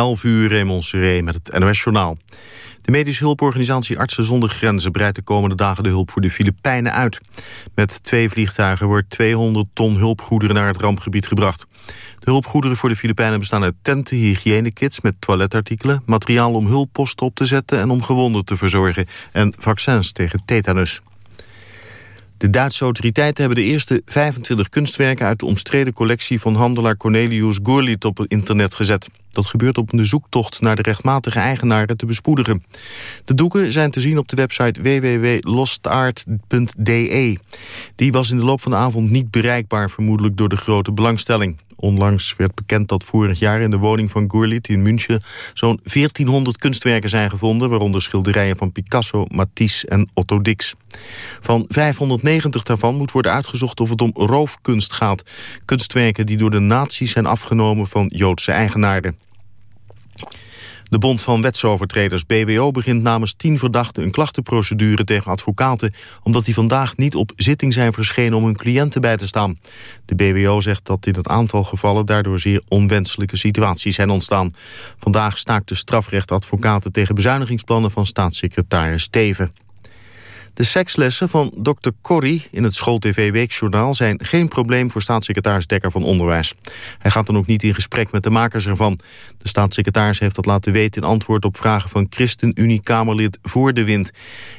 11 uur Raymond Seré met het NOS-journaal. De medische hulporganisatie Artsen zonder Grenzen... breidt de komende dagen de hulp voor de Filipijnen uit. Met twee vliegtuigen wordt 200 ton hulpgoederen naar het rampgebied gebracht. De hulpgoederen voor de Filipijnen bestaan uit tenten, hygiënekits met toiletartikelen... materiaal om hulpposten op te zetten en om gewonden te verzorgen... en vaccins tegen tetanus. De Duitse autoriteiten hebben de eerste 25 kunstwerken... uit de omstreden collectie van handelaar Cornelius Gurlitt op het internet gezet. Dat gebeurt op een zoektocht naar de rechtmatige eigenaren te bespoedigen. De doeken zijn te zien op de website www.lostart.de. Die was in de loop van de avond niet bereikbaar... vermoedelijk door de grote belangstelling. Onlangs werd bekend dat vorig jaar in de woning van Gurlitt in München... zo'n 1400 kunstwerken zijn gevonden... waaronder schilderijen van Picasso, Matisse en Otto Dix. Van 590 daarvan moet worden uitgezocht of het om roofkunst gaat. Kunstwerken die door de nazi's zijn afgenomen van Joodse eigenaren. De Bond van Wetsovertreders BWO begint namens tien verdachten een klachtenprocedure tegen advocaten, omdat die vandaag niet op zitting zijn verschenen om hun cliënten bij te staan. De BWO zegt dat in het aantal gevallen daardoor zeer onwenselijke situaties zijn ontstaan. Vandaag staakte strafrechtadvocaten tegen bezuinigingsplannen van staatssecretaris Steven. De sekslessen van Dr. Corrie in het School-TV Weekjournaal... zijn geen probleem voor staatssecretaris Dekker van Onderwijs. Hij gaat dan ook niet in gesprek met de makers ervan. De staatssecretaris heeft dat laten weten in antwoord op vragen... van ChristenUnie-Kamerlid Voor de Wind.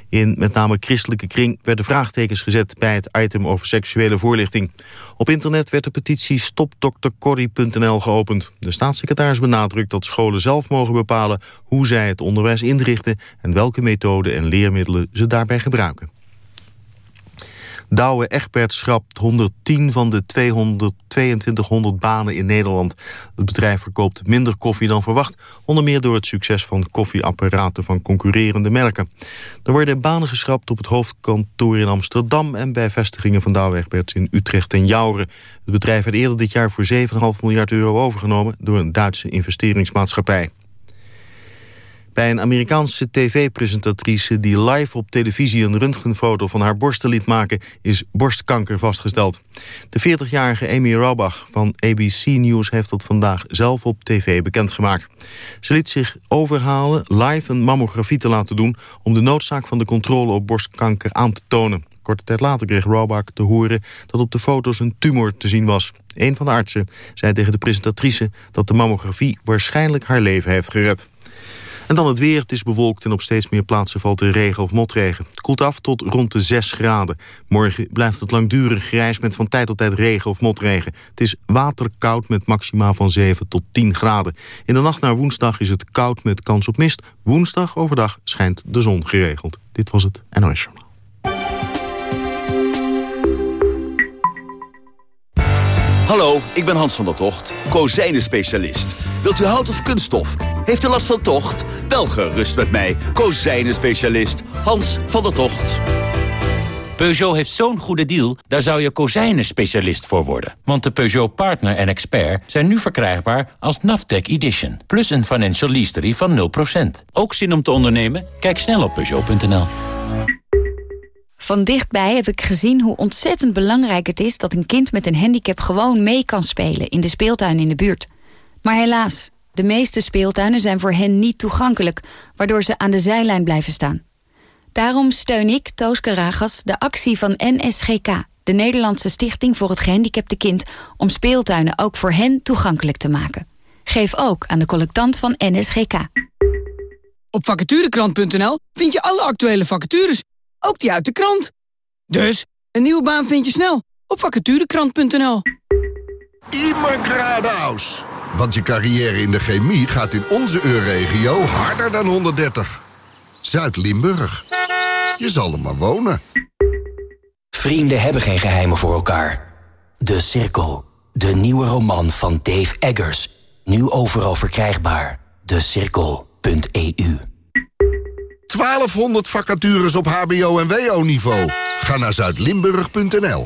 In met name christelijke kring werden vraagtekens gezet... bij het item over seksuele voorlichting. Op internet werd de petitie stopdrcorrie.nl geopend. De staatssecretaris benadrukt dat scholen zelf mogen bepalen... hoe zij het onderwijs inrichten... en welke methoden en leermiddelen ze daarbij gebruiken. Douwe Egberts schrapt 110 van de 200, 2200 banen in Nederland. Het bedrijf verkoopt minder koffie dan verwacht... onder meer door het succes van koffieapparaten van concurrerende merken. Er worden banen geschrapt op het hoofdkantoor in Amsterdam... en bij vestigingen van Douwe Egberts in Utrecht en Jouren. Het bedrijf werd eerder dit jaar voor 7,5 miljard euro overgenomen... door een Duitse investeringsmaatschappij. Bij een Amerikaanse tv-presentatrice die live op televisie een röntgenfoto van haar borsten liet maken, is borstkanker vastgesteld. De 40-jarige Amy Robach van ABC News heeft dat vandaag zelf op tv bekendgemaakt. Ze liet zich overhalen live een mammografie te laten doen om de noodzaak van de controle op borstkanker aan te tonen. Korte tijd later kreeg Robach te horen dat op de foto's een tumor te zien was. Een van de artsen zei tegen de presentatrice dat de mammografie waarschijnlijk haar leven heeft gered. En dan het weer. Het is bewolkt en op steeds meer plaatsen valt er regen of motregen. Het koelt af tot rond de 6 graden. Morgen blijft het langdurig grijs met van tijd tot tijd regen of motregen. Het is waterkoud met maxima van 7 tot 10 graden. In de nacht naar woensdag is het koud met kans op mist. Woensdag overdag schijnt de zon geregeld. Dit was het NOS Journaal. Hallo, ik ben Hans van der Tocht, kozijnen-specialist. Wilt u hout of kunststof? Heeft u last van tocht? Wel gerust met mij, kozijnen-specialist Hans van der Tocht. Peugeot heeft zo'n goede deal, daar zou je kozijnen-specialist voor worden. Want de Peugeot Partner en Expert zijn nu verkrijgbaar als Naftec Edition. Plus een financial leasery van 0%. Ook zin om te ondernemen? Kijk snel op Peugeot.nl. Van dichtbij heb ik gezien hoe ontzettend belangrijk het is... dat een kind met een handicap gewoon mee kan spelen in de speeltuin in de buurt. Maar helaas, de meeste speeltuinen zijn voor hen niet toegankelijk... waardoor ze aan de zijlijn blijven staan. Daarom steun ik, Toos Karagas, de actie van NSGK... de Nederlandse Stichting voor het Gehandicapte Kind... om speeltuinen ook voor hen toegankelijk te maken. Geef ook aan de collectant van NSGK. Op vacaturekrant.nl vind je alle actuele vacatures, ook die uit de krant. Dus, een nieuwe baan vind je snel op vacaturekrant.nl. Immergradaus. Want je carrière in de chemie gaat in onze EU-regio harder dan 130. Zuid-Limburg. Je zal er maar wonen. Vrienden hebben geen geheimen voor elkaar. De Cirkel. De nieuwe roman van Dave Eggers. Nu overal verkrijgbaar. DeCirkel.eu 1200 vacatures op hbo- en wo-niveau. Ga naar zuidlimburg.nl.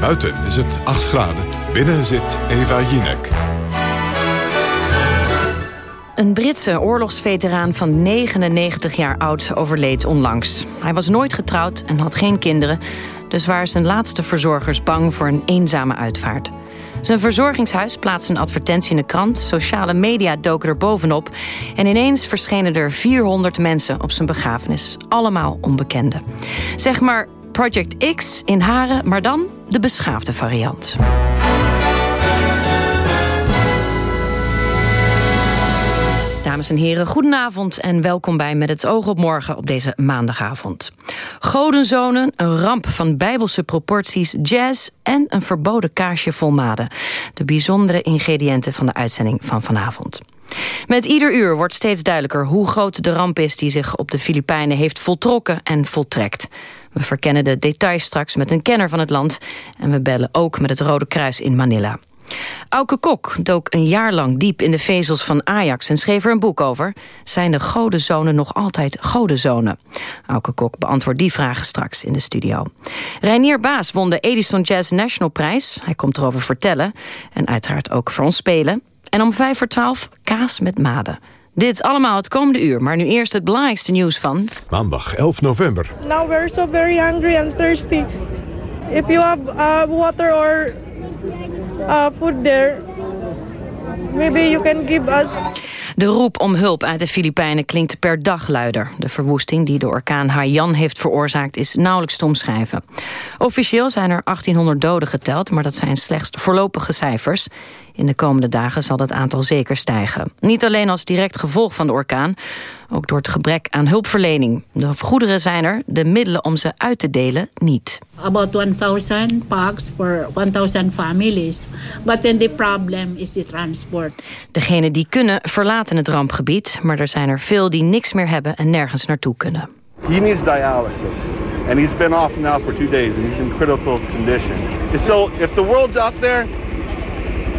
Buiten is het 8 graden, binnen zit Eva Jinek. Een Britse oorlogsveteraan van 99 jaar oud overleed onlangs. Hij was nooit getrouwd en had geen kinderen... dus waren zijn laatste verzorgers bang voor een eenzame uitvaart. Zijn verzorgingshuis plaatste een advertentie in de krant... sociale media doken er bovenop... en ineens verschenen er 400 mensen op zijn begrafenis. Allemaal onbekenden. Zeg maar Project X in Haren, maar dan de beschaafde variant. Dames en heren, goedenavond en welkom bij Met het oog op morgen op deze maandagavond. Godenzonen, een ramp van bijbelse proporties, jazz en een verboden kaasje vol maden. De bijzondere ingrediënten van de uitzending van vanavond. Met ieder uur wordt steeds duidelijker hoe groot de ramp is... die zich op de Filipijnen heeft voltrokken en voltrekt. We verkennen de details straks met een kenner van het land... en we bellen ook met het Rode Kruis in Manila. Auke Kok dook een jaar lang diep in de vezels van Ajax... en schreef er een boek over. Zijn de godenzonen nog altijd godenzonen? Auke Kok beantwoordt die vragen straks in de studio. Reinier Baas won de Edison Jazz National Prijs. Hij komt erover vertellen en uiteraard ook voor ons spelen. En om vijf voor twaalf kaas met maden. Dit allemaal het komende uur, maar nu eerst het belangrijkste nieuws van... Maandag 11 november. Now we're so very hungry and thirsty. If you have uh, water or uh, food there, maybe you can give us... De roep om hulp uit de Filipijnen klinkt per dag luider. De verwoesting die de orkaan Haiyan heeft veroorzaakt is nauwelijks te omschrijven. Officieel zijn er 1800 doden geteld, maar dat zijn slechts voorlopige cijfers. In de komende dagen zal dat aantal zeker stijgen. Niet alleen als direct gevolg van de orkaan, ook door het gebrek aan hulpverlening. De goederen zijn er, de middelen om ze uit te delen niet. About 1000 packs for 1000 families. But then the problem is the transport. Degenen die kunnen verlaten het rampgebied, maar er zijn er veel die niks meer hebben en nergens naartoe kunnen. He needs dialysis. And he's been off now for two days and he's in critical condition. So if the world's out there,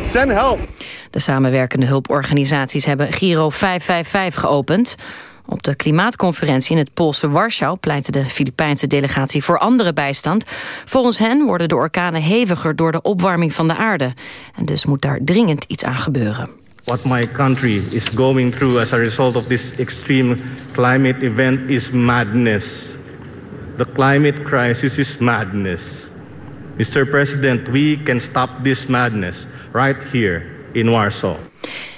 send help. De samenwerkende hulporganisaties hebben Giro 555 geopend. Op de klimaatconferentie in het Poolse Warschau pleitte de Filipijnse delegatie voor andere bijstand. Volgens hen worden de orkanen heviger door de opwarming van de aarde. En dus moet daar dringend iets aan gebeuren. What my country is going through as a result of this extreme climate event is madness. The climate crisis is madness. Mr. President, we can stop this madness right here in Warsaw.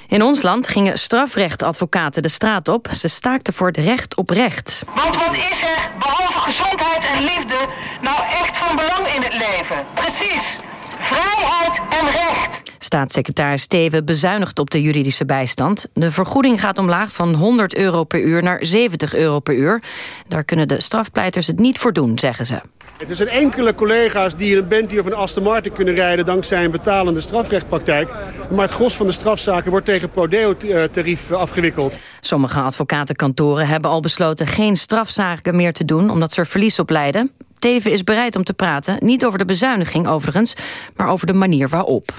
In ons land gingen strafrechtadvocaten de straat op. Ze staakten voor het recht op recht. Want wat is er, behalve gezondheid en liefde, nou echt van belang in het leven? Precies, vrijheid en recht. Staatssecretaris Steven bezuinigt op de juridische bijstand. De vergoeding gaat omlaag van 100 euro per uur naar 70 euro per uur. Daar kunnen de strafpleiters het niet voor doen, zeggen ze. Het zijn enkele collega's die in een Bentley of een Aston Martin kunnen rijden... dankzij een betalende strafrechtpraktijk. Maar het gros van de strafzaken wordt tegen prodeo-tarief afgewikkeld. Sommige advocatenkantoren hebben al besloten geen strafzaken meer te doen... omdat ze er verlies op leiden. Teven is bereid om te praten, niet over de bezuiniging overigens... maar over de manier waarop.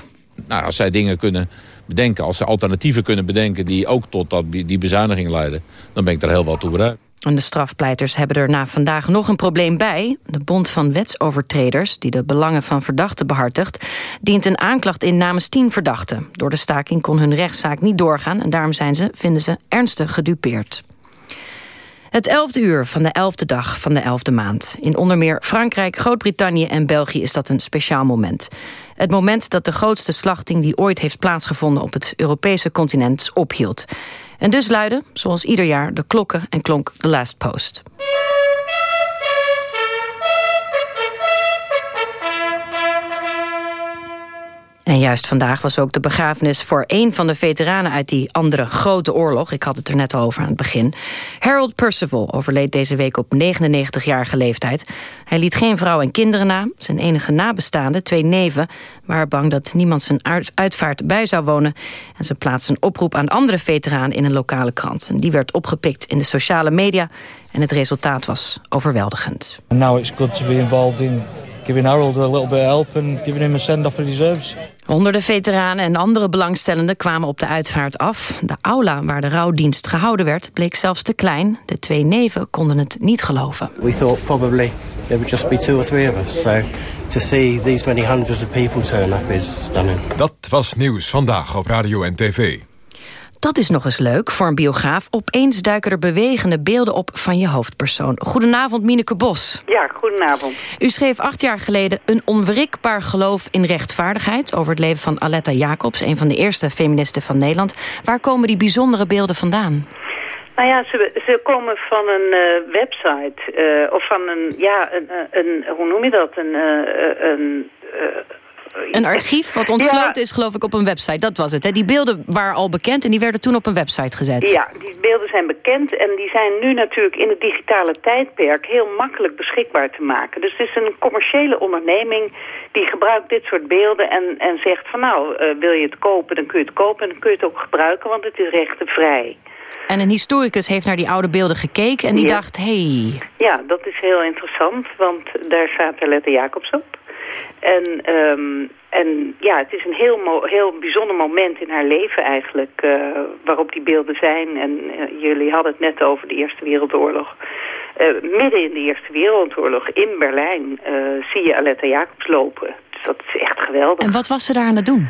Nou, als zij dingen kunnen bedenken, als ze alternatieven kunnen bedenken... die ook tot dat, die bezuiniging leiden, dan ben ik daar heel wel toe bereid. En de strafpleiters hebben er na vandaag nog een probleem bij. De Bond van Wetsovertreders, die de belangen van verdachten behartigt... dient een aanklacht in namens tien verdachten. Door de staking kon hun rechtszaak niet doorgaan... en daarom zijn ze, vinden ze, ernstig gedupeerd. Het elfde uur van de elfde dag van de elfde maand. In onder meer Frankrijk, Groot-Brittannië en België is dat een speciaal moment. Het moment dat de grootste slachting die ooit heeft plaatsgevonden... op het Europese continent ophield. En dus luiden, zoals ieder jaar, de klokken en klonk The Last Post. En juist vandaag was ook de begrafenis voor een van de veteranen... uit die andere grote oorlog. Ik had het er net over aan het begin. Harold Percival overleed deze week op 99-jarige leeftijd. Hij liet geen vrouw en kinderen na. Zijn enige nabestaanden, twee neven, waren bang dat niemand zijn uitvaart bij zou wonen. En ze plaatsten een oproep aan andere veteranen in een lokale krant. En die werd opgepikt in de sociale media. En het resultaat was overweldigend. now it's good to be involved in giving Harold a little bit of help and giving him a send-off he deserves. Honderden veteranen en andere belangstellenden kwamen op de uitvaart af. De aula waar de rouwdienst gehouden werd bleek zelfs te klein. De twee neven konden het niet geloven. We thought probably there would just be two or three of us. So to see these many hundreds of people turn up is stunning. Dat was nieuws vandaag op radio en tv. Dat is nog eens leuk voor een biograaf. Opeens duiken er bewegende beelden op van je hoofdpersoon. Goedenavond, Mineke Bos. Ja, goedenavond. U schreef acht jaar geleden een onwrikbaar geloof in rechtvaardigheid... over het leven van Aletta Jacobs, een van de eerste feministen van Nederland. Waar komen die bijzondere beelden vandaan? Nou ja, ze, ze komen van een uh, website, uh, of van een, ja, een, een, hoe noem je dat, een, uh, een een archief wat ontsloten is, geloof ik, op een website. Dat was het. Hè? Die beelden waren al bekend en die werden toen op een website gezet. Ja, die beelden zijn bekend en die zijn nu natuurlijk in het digitale tijdperk heel makkelijk beschikbaar te maken. Dus het is een commerciële onderneming die gebruikt dit soort beelden en, en zegt van nou, uh, wil je het kopen, dan kun je het kopen en dan kun je het ook gebruiken, want het is rechtenvrij. En een historicus heeft naar die oude beelden gekeken en die dacht, hé... Hey. Ja, dat is heel interessant, want daar staat Alette Jacobs op. En, um, en ja, het is een heel, heel bijzonder moment in haar leven eigenlijk... Uh, waarop die beelden zijn. En uh, jullie hadden het net over de Eerste Wereldoorlog. Uh, midden in de Eerste Wereldoorlog in Berlijn zie je Aletta Jacobs lopen. Dus dat is echt geweldig. En wat was ze daar aan het doen?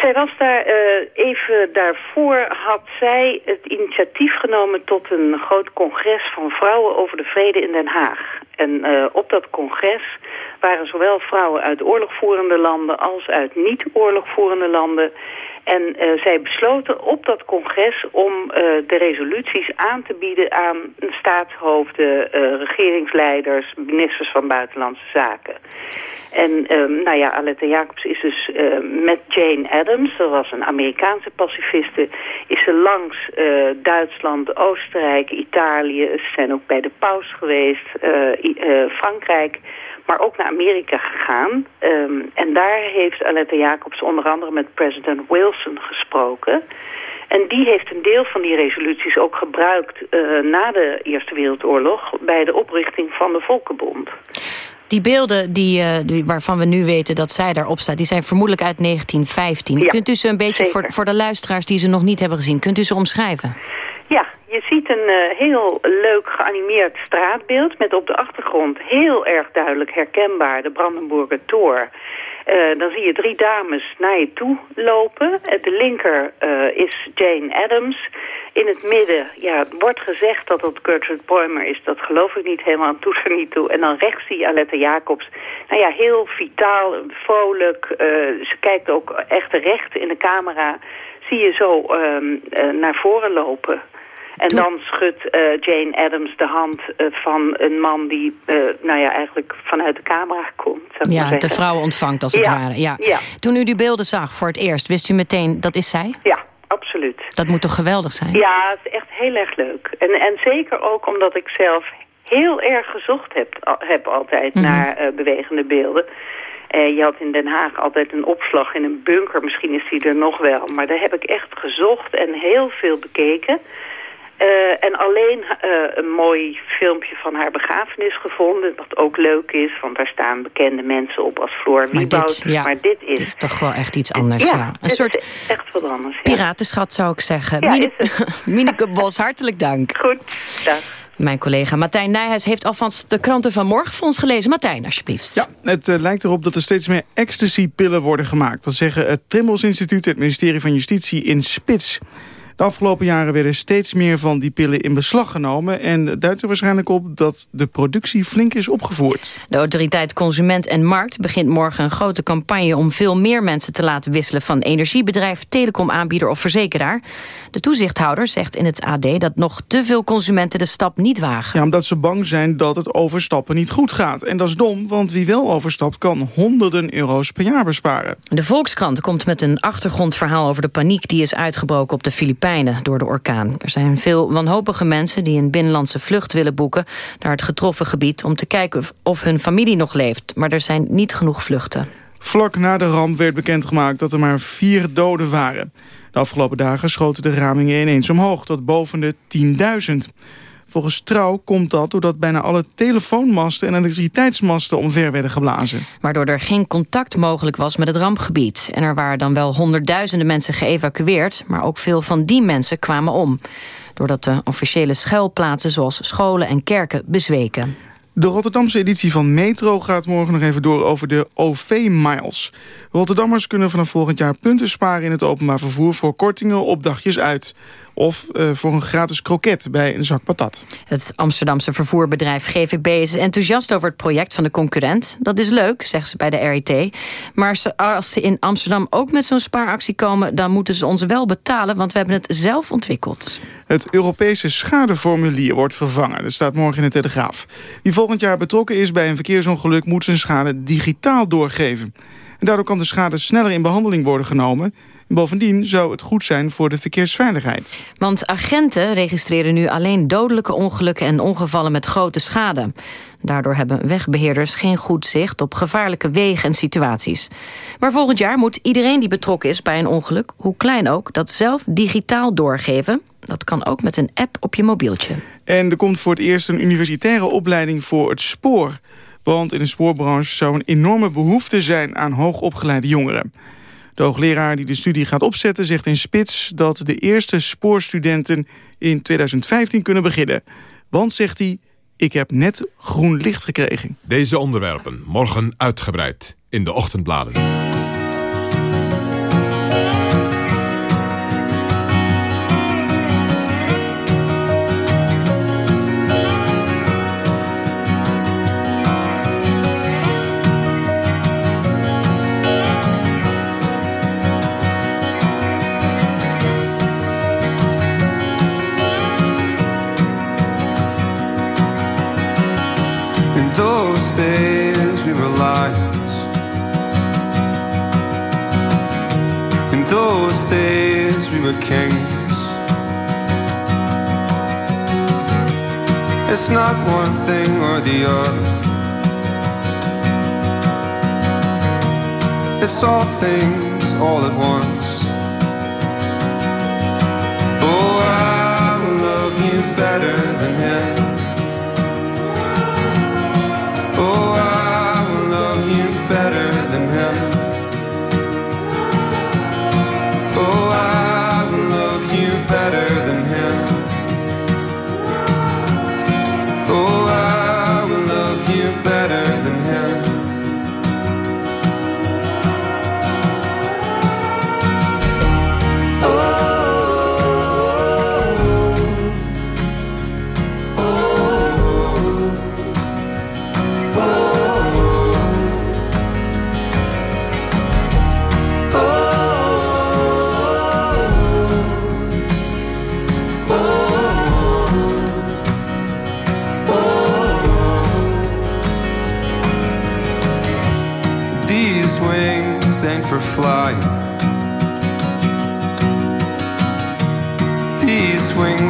Zij was daar, uh, even daarvoor had zij het initiatief genomen tot een groot congres van vrouwen over de vrede in Den Haag. En uh, op dat congres waren zowel vrouwen uit oorlogvoerende landen als uit niet-oorlogvoerende landen. En uh, zij besloten op dat congres om uh, de resoluties aan te bieden aan staatshoofden, uh, regeringsleiders, ministers van Buitenlandse Zaken. En um, nou ja, Aletta Jacobs is dus met Jane Addams, dat was een Amerikaanse pacifiste, is ze langs Duitsland, Oostenrijk, Italië, ze zijn ook bij de paus geweest, Frankrijk, maar ook naar Amerika gegaan. Um, en daar heeft Aletta Jacobs onder andere met president Wilson gesproken. En die heeft een deel van die resoluties ook gebruikt na de Eerste Wereldoorlog bij de oprichting van de Volkenbond. Die beelden die, uh, die, waarvan we nu weten dat zij daarop staat... die zijn vermoedelijk uit 1915. Ja, kunt u ze een beetje voor, voor de luisteraars die ze nog niet hebben gezien... kunt u ze omschrijven? Ja, je ziet een uh, heel leuk geanimeerd straatbeeld... met op de achtergrond heel erg duidelijk herkenbaar de Brandenburger Tor... Uh, dan zie je drie dames naar je toe lopen. De linker is Jane Addams. In het midden ja, wordt gezegd dat het Gertrude Boimer is. Dat geloof ik niet helemaal, doet er niet toe. En dan rechts zie je Aletta Jacobs. Nou ja, heel vitaal, vrolijk. Ze kijkt ook echt recht in de camera. Zie je zo naar voren lopen. En dan schudt uh, Jane Addams de hand uh, van een man die, uh, nou ja, eigenlijk vanuit de camera komt. Ja, de vrouw ontvangt als het ja, ware. Ja. ja. Toen u die beelden zag voor het eerst, wist u meteen, dat is zij? Ja, absoluut. Dat moet toch geweldig zijn? Ja, het is echt heel erg leuk. En, en zeker ook omdat ik zelf heel erg gezocht heb, heb altijd mm -hmm. naar bewegende beelden. Uh, je had in Den Haag altijd een opslag in een bunker. Misschien is die er nog wel. Maar daar heb ik echt gezocht en heel veel bekeken. Uh, en alleen uh, een mooi filmpje van haar begrafenis gevonden. Wat ook leuk is, want daar staan bekende mensen op als Floor Wieboud. Ja, maar dit is... is toch wel echt iets anders. Ja, ja. een soort echt wat anders. Ja. Piratenschat zou ik zeggen. Ja, Mineke Bos, hartelijk dank. Goed, dag. Mijn collega Martijn Nijhuis heeft alvast de kranten van morgen voor ons gelezen. Martijn, alsjeblieft. Ja, het uh, lijkt erop dat er steeds meer ecstasy-pillen worden gemaakt. Dat zeggen het Trimbos Instituut, het ministerie van Justitie in Spits. De afgelopen jaren werden steeds meer van die pillen in beslag genomen... en duidt er waarschijnlijk op dat de productie flink is opgevoerd. De autoriteit Consument en Markt begint morgen een grote campagne... om veel meer mensen te laten wisselen van energiebedrijf, telecomaanbieder of verzekeraar. De toezichthouder zegt in het AD dat nog te veel consumenten de stap niet wagen. Ja, omdat ze bang zijn dat het overstappen niet goed gaat. En dat is dom, want wie wel overstapt kan honderden euro's per jaar besparen. De Volkskrant komt met een achtergrondverhaal over de paniek... die is uitgebroken op de Filipijnen door de orkaan. Er zijn veel wanhopige mensen die een binnenlandse vlucht willen boeken... naar het getroffen gebied om te kijken of, hun familie nog leeft. Maar er zijn niet genoeg vluchten. Vlak na de ramp werd bekendgemaakt dat er maar vier doden waren. De afgelopen dagen schoten de ramingen ineens omhoog, tot boven de 10.000. Volgens Trouw komt dat doordat bijna alle telefoonmasten en elektriciteitsmasten omver werden geblazen. Waardoor er geen contact mogelijk was met het rampgebied. En er waren dan wel honderdduizenden mensen geëvacueerd, maar ook veel van die mensen kwamen om. Doordat de officiële schuilplaatsen zoals scholen en kerken bezweken. De Rotterdamse editie van Metro gaat morgen nog even door over de OV-miles. Rotterdammers kunnen vanaf volgend jaar punten sparen in het openbaar vervoer... voor kortingen op dagjes uit. Of uh, voor een gratis kroket bij een zak patat. Het Amsterdamse vervoerbedrijf GVB is enthousiast over het project van de concurrent. Dat is leuk, zeggen ze bij de RIT. Maar als ze in Amsterdam ook met zo'n spaaractie komen... dan moeten ze ons wel betalen, want we hebben het zelf ontwikkeld. Het Europese schadeformulier wordt vervangen. Dat staat morgen in de Telegraaf. Wie volgend jaar betrokken is bij een verkeersongeluk... moet zijn schade digitaal doorgeven. En daardoor kan de schade sneller in behandeling worden genomen... Bovendien zou het goed zijn voor de verkeersveiligheid. Want agenten registreren nu alleen dodelijke ongelukken en ongevallen met grote schade. Daardoor hebben wegbeheerders geen goed zicht op gevaarlijke wegen en situaties. Maar volgend jaar moet iedereen die betrokken is bij een ongeluk, hoe klein ook, dat zelf digitaal doorgeven. Dat kan ook met een app op je mobieltje. En er komt voor het eerst een universitaire opleiding voor het spoor. Want in de spoorbranche zou een enorme behoefte zijn aan hoogopgeleide jongeren. De hoogleraar die de studie gaat opzetten zegt in Spits... dat de eerste spoorstudenten in 2015 kunnen beginnen. Want, zegt hij, ik heb net groen licht gekregen. Deze onderwerpen morgen uitgebreid in de ochtendbladen. Lost. In those days we were kings. It's not one thing or the other. It's all things all at once. Oh, I love you better than him.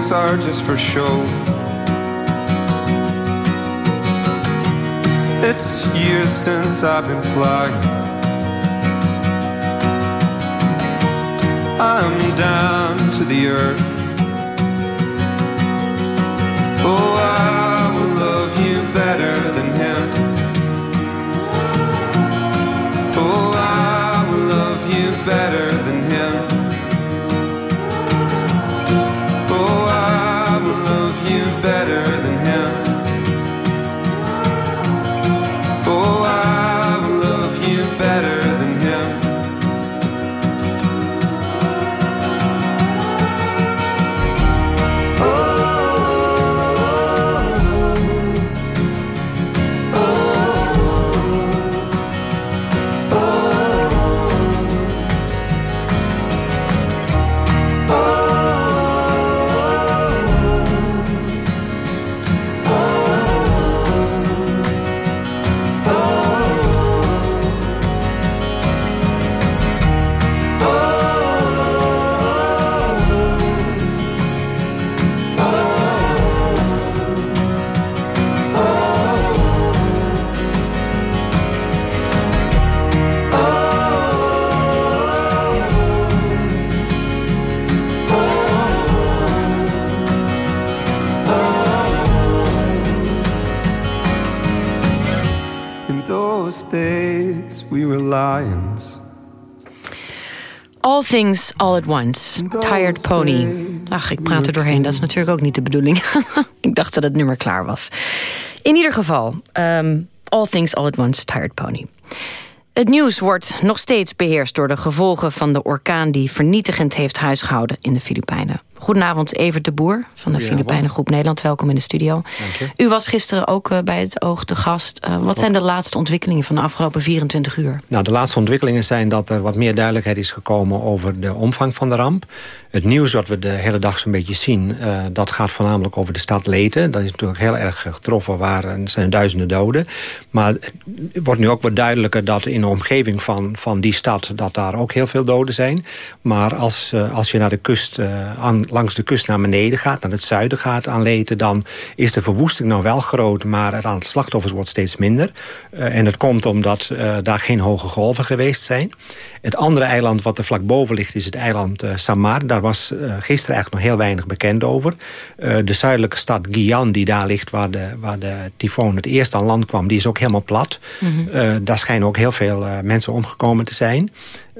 These are just for show. It's years since I've been flying. I'm down to the earth. Oh, I will love you better than him. Things All at Once, Tired Pony. Ach, ik praat er doorheen, dat is natuurlijk ook niet de bedoeling. ik dacht dat het nummer klaar was. In ieder geval, um, All Things All at Once, Tired Pony. Het nieuws wordt nog steeds beheerst door de gevolgen van de orkaan... die vernietigend heeft huisgehouden in de Filipijnen. Goedenavond, Evert de Boer van de Filipijnengroep Nederland. Welkom in de studio. U was gisteren ook uh, bij het Oog te gast. Uh, wat zijn de laatste ontwikkelingen van de afgelopen 24 uur? Nou, de laatste ontwikkelingen zijn dat er wat meer duidelijkheid is gekomen... over de omvang van de ramp. Het nieuws wat we de hele dag zo'n beetje zien... Uh, dat gaat voornamelijk over de stad Leten. Dat is natuurlijk heel erg getroffen, waar er zijn duizenden doden. Maar het wordt nu ook wat duidelijker dat in de omgeving van, van die stad... dat daar ook heel veel doden zijn. Maar als, als je naar de kust aan langs de kust naar beneden gaat, naar het zuiden gaat aan Leten... dan is de verwoesting nou wel groot, maar het aantal slachtoffers wordt steeds minder. Uh, en het komt omdat uh, daar geen hoge golven geweest zijn. Het andere eiland wat er vlak boven ligt is het eiland uh, Samar. Daar was gisteren eigenlijk nog heel weinig bekend over. de zuidelijke stad Guian, die daar ligt waar de, waar de tyfoon het eerst aan land kwam... die is ook helemaal plat. Mm -hmm. daar schijnen ook heel veel mensen omgekomen te zijn.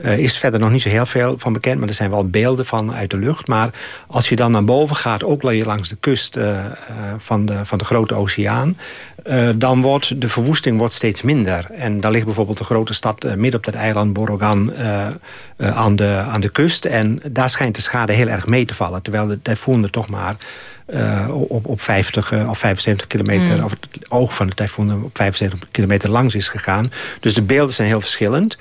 Uh, is verder nog niet zo heel veel van bekend, maar er zijn wel beelden van uit de lucht. Maar als je dan naar boven gaat, ook langs de kust uh, uh, van, de, van de grote oceaan... dan wordt de verwoesting wordt steeds minder. En daar ligt bijvoorbeeld de grote stad midden op dat eiland Borogan aan, de, aan de kust. En daar schijnt de schade heel erg mee te vallen. Terwijl de tyfoon er toch maar uh, op, op 50 uh, of 75 kilometer... Mm. of het oog van de tyfoon op 75 kilometer langs is gegaan. Dus de beelden zijn heel verschillend.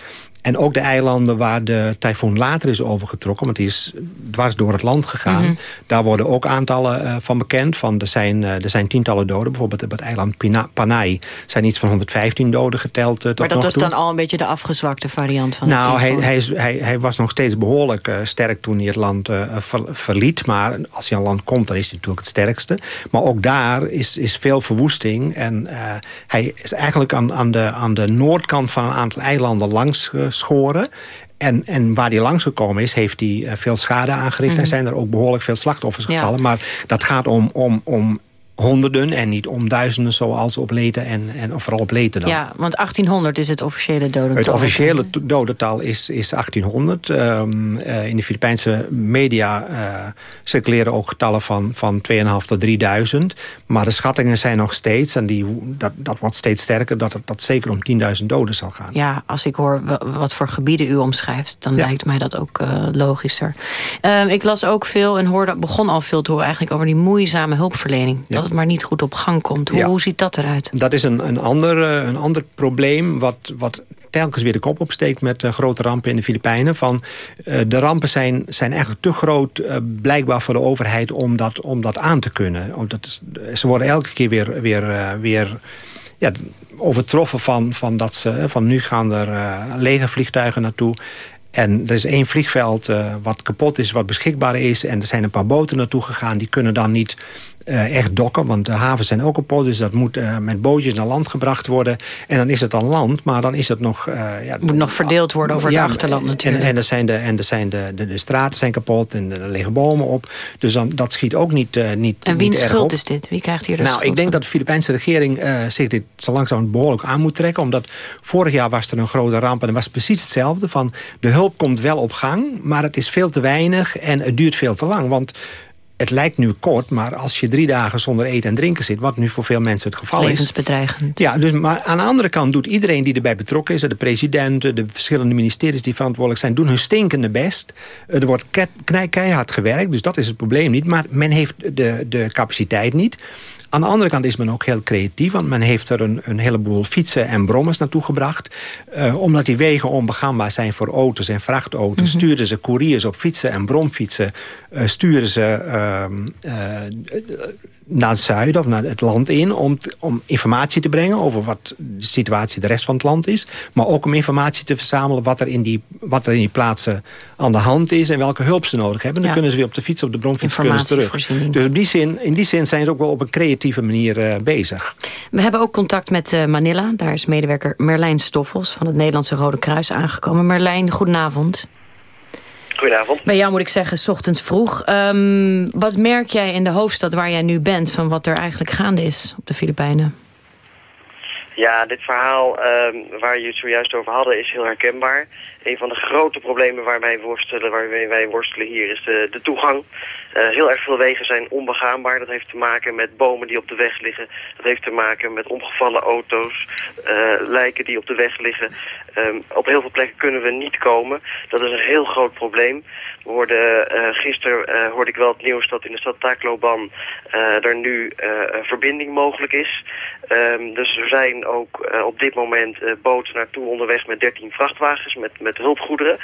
En ook de eilanden waar de tyfoon later is overgetrokken... want die is dwars door het land gegaan. Mm -hmm. Daar worden ook aantallen uh, van bekend. Van, er, zijn, uh, er zijn tientallen doden. Bijvoorbeeld op het eiland Pina Panay zijn iets van 115 doden geteld. Uh, maar dat was toe. dan al een beetje de afgezwakte variant van nou, de hij, hij, is, hij, hij was nog steeds behoorlijk sterk toen hij het land ver, verliet. Maar als hij aan land komt, dan is hij natuurlijk het sterkste. Maar ook daar is, is veel verwoesting. En hij is eigenlijk aan, aan, de, aan de noordkant van een aantal eilanden langs schoren. En, en waar die langsgekomen is, heeft hij uh, veel schade aangericht. Mm. En zijn er ook behoorlijk veel slachtoffers gevallen. Ja. Maar dat gaat om, om, om honderden en niet om duizenden zoals op Leten en, en vooral op Leten dan. Ja, want 1800 is het officiële dodental. Het officiële dodental is, is 1800. Um, uh, in de Filipijnse media uh, circuleren ook getallen van, van 2.500 tot 3000. Maar de schattingen zijn nog steeds, en die, dat, dat wordt steeds sterker... dat het dat zeker om 10.000 doden zal gaan. Ja, als ik hoor wat voor gebieden u omschrijft... dan ja. lijkt mij dat ook uh, logischer. Uh, ik las ook veel en hoorde, begon al veel te horen... eigenlijk over die moeizame hulpverlening. Ja. Dat het maar niet goed op gang komt. Hoe, ja. hoe ziet dat eruit? Dat is een, een, ander, een ander probleem wat, wat telkens weer de kop opsteekt met uh, grote rampen in de Filipijnen. Van, uh, de rampen zijn, zijn eigenlijk te groot uh, blijkbaar voor de overheid om dat, om dat aan te kunnen. Omdat is, ze worden elke keer weer, weer, weer ja, overtroffen van, van dat ze... van nu gaan er legervliegtuigen naartoe... En er is één vliegveld wat kapot is, wat beschikbaar is. En er zijn een paar boten naartoe gegaan. Die kunnen dan niet uh, echt dokken. Want de havens zijn ook kapot. Dus dat moet uh, met bootjes naar land gebracht worden. En dan is het dan land. Maar dan is het nog... Uh, ja, moet nog verdeeld worden over ja, het achterland natuurlijk. En, en, er zijn, de, en er zijn de, de, de straten zijn kapot. En er liggen bomen op. Dus dan, dat schiet ook niet, niet En wiens niet schuld op. is dit? Wie krijgt hier de nou, schuld ik denk dat de Filipijnse regering zich dit zo langzaam behoorlijk aan moet trekken. Omdat vorig jaar was er een grote ramp. En dat was precies hetzelfde. Van de hulp komt wel op gang. Maar het is veel te weinig. En het duurt veel te lang. Want het lijkt nu kort, maar als je drie dagen zonder eten en drinken zit... wat nu voor veel mensen het geval Levensbedreigend. is. Ja, dus, maar aan de andere kant doet iedereen die erbij betrokken is... de president, de verschillende ministeries die verantwoordelijk zijn... doen hun stinkende best. Er wordt keihard gewerkt, dus dat is het probleem niet. Maar men heeft de, de capaciteit niet. Aan de andere kant is men ook heel creatief... want men heeft er een, een heleboel fietsen en brommers naartoe gebracht. Uh, omdat die wegen onbegaanbaar zijn voor auto's en vrachtauto's... Mm -hmm. stuurden ze couriers op fietsen en bromfietsen... Uh, sturen ze... Uh, naar het zuiden of naar het land in... Om, om informatie te brengen over wat de situatie de rest van het land is. Maar ook om informatie te verzamelen wat er in die, wat er in die plaatsen aan de hand is... en welke hulp ze nodig hebben. Dan ja. kunnen ze weer op de fiets, op de bronfiets kunnen ze terug. Dus op die zin, in die zin zijn ze ook wel op een creatieve manier uh, bezig. We hebben ook contact met uh, Manila. Daar is medewerker Merlijn Stoffels van het Nederlandse Rode Kruis aangekomen. Merlijn, goedenavond. Goedenavond. Bij jou moet ik zeggen, s ochtends vroeg. Um, wat merk jij in de hoofdstad waar jij nu bent... van wat er eigenlijk gaande is op de Filipijnen? Ja, dit verhaal ehm, waar je het zojuist over hadden is heel herkenbaar. Een van de grote problemen waar wij worstelen, waar wij worstelen hier is de, de toegang. Uh, heel erg veel wegen zijn onbegaanbaar. Dat heeft te maken met bomen die op de weg liggen. Dat heeft te maken met omgevallen auto's, uh, lijken die op de weg liggen. Um, op heel veel plekken kunnen we niet komen. Dat is een heel groot probleem. We uh, gisteren hoorde ik wel het nieuws dat in de stad Tacloban er nu een verbinding mogelijk is. Um, dus er zijn ook op dit moment boten naartoe onderweg met 13 vrachtwagens met, met hulpgoederen.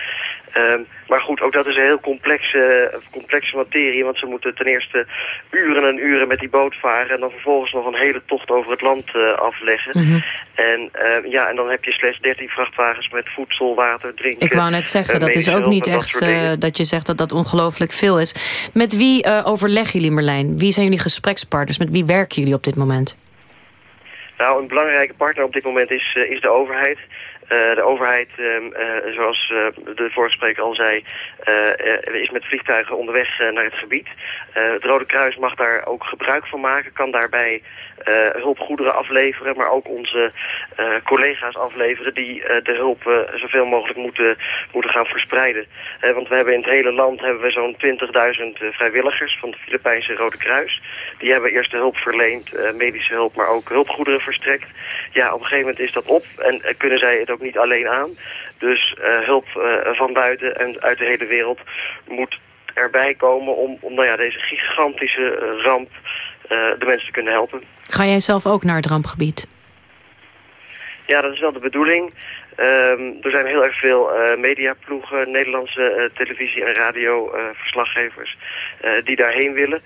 Um, maar goed, ook dat is een heel complexe, complexe materie. Want ze moeten ten eerste uren en uren met die boot varen... en dan vervolgens nog een hele tocht over het land uh, afleggen. Mhm. En, uh, ja, en dan heb je slechts 13 vrachtwagens met voedsel, water, drinken... Ik wou net zeggen, uh, dat is ook niet dat echt dingen. dat je zegt dat dat ongelooflijk veel is. Met wie overleggen jullie, Merlijn? Wie zijn jullie gesprekspartners? Met wie werken jullie op dit moment? Nou, een belangrijke partner op dit moment is, is de overheid... Uh, de overheid, uh, zoals uh, de vorige spreker al zei, is met vliegtuigen onderweg naar het gebied. het Rode Kruis mag daar ook gebruik van maken, kan daarbij hulpgoederen afleveren, maar ook onze collega's afleveren die de hulp zoveel mogelijk moeten, moeten gaan verspreiden. want we hebben in het hele land hebben we zo'n 20.000 vrijwilligers van het Filipijnse Rode Kruis. Die hebben eerst de hulp verleend, medische hulp, maar ook hulpgoederen verstrekt. Ja, op een gegeven moment is dat op en kunnen zij het ook niet alleen aan. Dus hulp van buiten en uit de hele wereld moet erbij komen om, om nou ja, deze gigantische ramp de mensen te kunnen helpen. Ga jij zelf ook naar het rampgebied? Ja, dat is wel de bedoeling. Um, er zijn heel erg veel uh, mediaploegen, Nederlandse uh, televisie- en radioverslaggevers uh, die daarheen willen.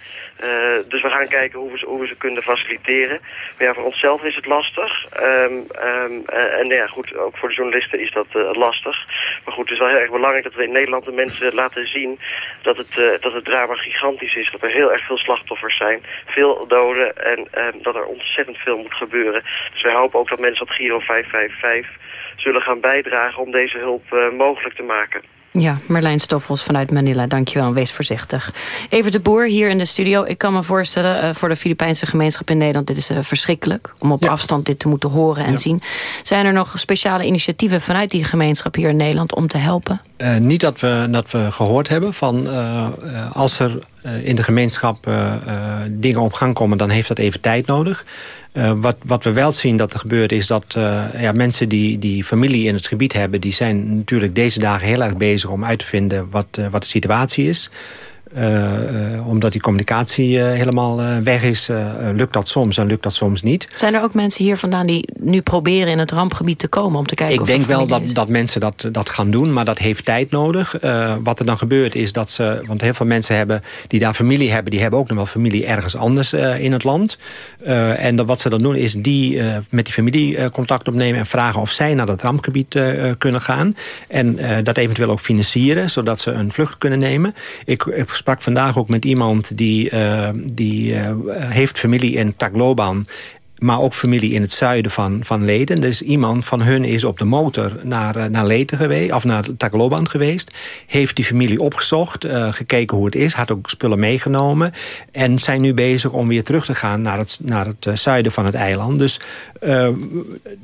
dus we gaan kijken hoe we, ze, kunnen faciliteren. Maar ja, voor onszelf is het lastig. Um, um, en ja, goed, ook voor de journalisten is dat lastig. Maar goed, het is wel heel erg belangrijk dat we in Nederland de mensen laten zien dat het, dat het drama gigantisch is. Dat er heel erg veel slachtoffers zijn, veel doden en dat er ontzettend veel moet gebeuren. Dus wij hopen ook dat mensen op Giro 555 zullen gaan bijdragen om deze hulp uh, mogelijk te maken. Ja, Merlijn Stoffels vanuit Manila, dankjewel. Wees voorzichtig. Even de Boer hier in de studio. Ik kan me voorstellen, uh, voor de Filipijnse gemeenschap in Nederland... dit is uh, verschrikkelijk, om op ja. afstand dit te moeten horen en ja. zien. Zijn er nog speciale initiatieven vanuit die gemeenschap hier in Nederland... om te helpen? Uh, niet dat we, dat we gehoord hebben van als er in de gemeenschap dingen op gang komen... dan heeft dat even tijd nodig. Uh, wat, wat we wel zien dat er gebeurt is dat uh, ja, mensen die, die familie in het gebied hebben... die zijn natuurlijk deze dagen heel erg bezig om uit te vinden wat, uh, wat de situatie is. Uh, omdat die communicatie helemaal weg is, lukt dat soms en lukt dat soms niet. Zijn er ook mensen hier vandaan die nu proberen in het rampgebied te komen... om te kijken Ik of denk wel dat, is? dat mensen dat, dat gaan doen, maar dat heeft tijd nodig. wat er dan gebeurt is dat ze... Want heel veel mensen hebben die daar familie hebben... die hebben ook nog wel familie ergens anders in het land. en dat, wat ze dan doen is die met die familie contact opnemen... en vragen of zij naar dat rampgebied kunnen gaan. En dat eventueel ook financieren, zodat ze een vlucht kunnen nemen. Ik, ik sprak vandaag ook met iemand die, uh, die uh, heeft familie in Tacloban maar ook familie in het zuiden van, van Leden. Dus iemand van hun is op de motor naar, naar Leten geweest, of naar Tacloban geweest. Heeft die familie opgezocht, gekeken hoe het is, had ook spullen meegenomen. En zijn nu bezig om weer terug te gaan naar het, naar het zuiden van het eiland. Dus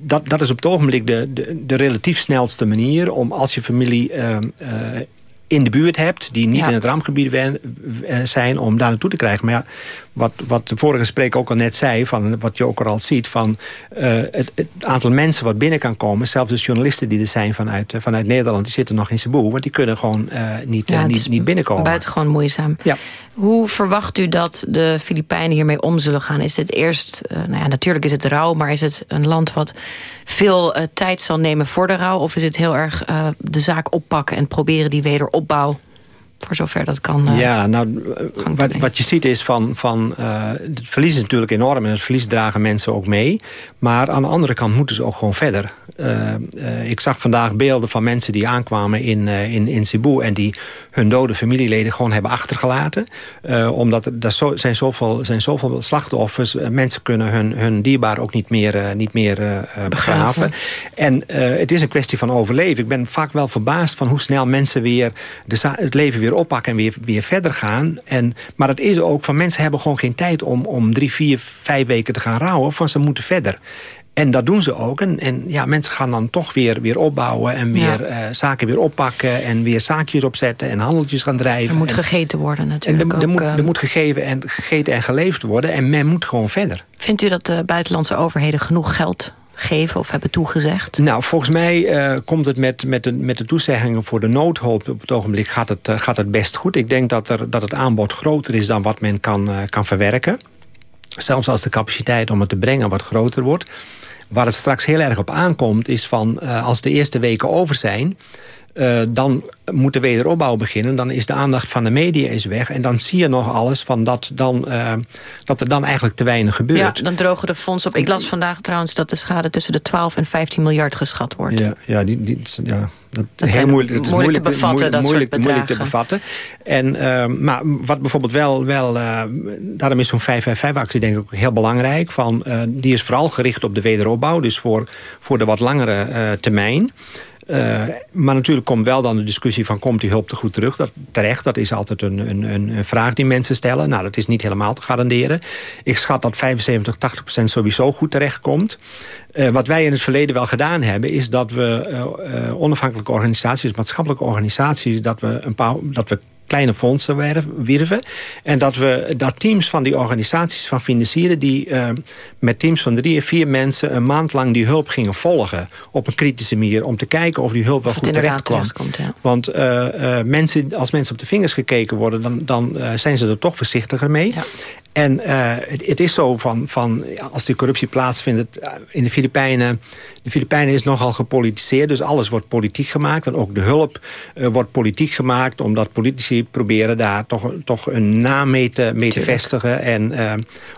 dat, dat is op het ogenblik de, de, relatief snelste manier om als je familie in de buurt hebt... die niet ja. in het rampgebied zijn, om daar naartoe te krijgen. Maar ja, wat, wat de vorige spreker ook al net zei... Van wat je ook al ziet, van uh, het, het, aantal mensen wat binnen kan komen... zelfs de journalisten die er zijn vanuit, uh, vanuit Nederland... die zitten nog in Cebu, want die kunnen gewoon uh, niet, ja, niet, niet binnenkomen. Buitengewoon moeizaam. Ja. Hoe verwacht u dat de Filipijnen hiermee om zullen gaan? Is dit eerst, nou ja, natuurlijk is het rouw... maar is het een land wat veel tijd zal nemen voor de rouw... of is het heel erg de zaak oppakken en proberen die wederopbouw voor zover dat kan. Uh, ja, nou, wat, wat je ziet is van, van uh, het verlies is natuurlijk enorm en het verlies dragen mensen ook mee. Maar aan de andere kant moeten ze ook gewoon verder. Uh, ik zag vandaag beelden van mensen die aankwamen in, in, in Cebu en die hun dode familieleden gewoon hebben achtergelaten. omdat er, er zo, zijn, zoveel, zijn zoveel slachtoffers. mensen kunnen hun, hun dierbaren ook niet meer, niet meer begraven. begraven. En het is een kwestie van overleven. Ik ben vaak wel verbaasd van hoe snel mensen weer de, het leven weer oppakken en weer, weer verder gaan. En, maar dat is ook van mensen hebben gewoon geen tijd om, om drie, vier, vijf weken te gaan rouwen. Van ze moeten verder. En dat doen ze ook. En, en ja, mensen gaan dan toch weer, weer opbouwen... en weer Ja. eh, zaken weer oppakken en weer zaakjes opzetten... en handeltjes gaan drijven. Er moet En- gegeten worden en natuurlijk. er, er ook, moet, eh. er moet gegeven en, gegeten en geleefd worden. En men moet gewoon verder. Vindt u dat de buitenlandse overheden genoeg geld geven of hebben toegezegd? Nou, volgens mij eh, komt het met, met, de, met de toezeggingen voor de noodhulp... op het ogenblik gaat het, eh, gaat het best goed. Ik denk dat, er, dat het aanbod groter is dan wat men kan, eh, kan verwerken. Zelfs als de capaciteit om het te brengen wat groter wordt. Waar het straks heel erg op aankomt is van... als de eerste weken over zijn... eh, dan moet de wederopbouw beginnen. Dan is de aandacht van de media is weg. En dan zie je nog alles van dat, dan, eh, dat er dan eigenlijk te weinig gebeurt. Ja, dan drogen de fondsen op. Ik las vandaag trouwens dat de schade tussen de 12 en 15 miljard geschat wordt. Ja, ja, die, die, ja dat, Dat heel moeilijk, het is moeilijk te moeilijk, bevatten, dat soort moeilijk, moeilijk te bevatten. En, eh, maar wat bijvoorbeeld wel, wel daarom is zo'n 555-actie denk ik ook heel belangrijk. Van, die is vooral gericht op de wederopbouw, dus voor, voor de wat langere termijn. Eh, maar natuurlijk komt wel dan de discussie van... komt die hulp te goed terug? Dat, terecht, dat is altijd een, een, vraag die mensen stellen. Nou, dat is niet helemaal te garanderen. Ik schat dat 75, 80 procent sowieso goed terechtkomt. Eh, wat wij in het verleden wel gedaan hebben... is dat we eh, onafhankelijke organisaties, maatschappelijke organisaties... dat we, een paar, dat we kleine fondsen wierven. En dat we dat teams van die organisaties van financieren... die eh, met teams van drie, vier mensen een maand lang die hulp gingen volgen... op een kritische manier om te kijken of die hulp wel Of goed terecht kwam. ja. Want eh, eh, mensen, als mensen op de vingers gekeken worden... dan, dan zijn ze er toch voorzichtiger mee. En eh, het, het is zo van, van als die corruptie plaatsvindt het, eh, in de Filipijnen... De Filipijnen is nogal gepolitiseerd, dus alles wordt politiek gemaakt. En ook de hulp eh, wordt politiek gemaakt... omdat politici proberen daar toch, toch een naam mee te, mee te vestigen. En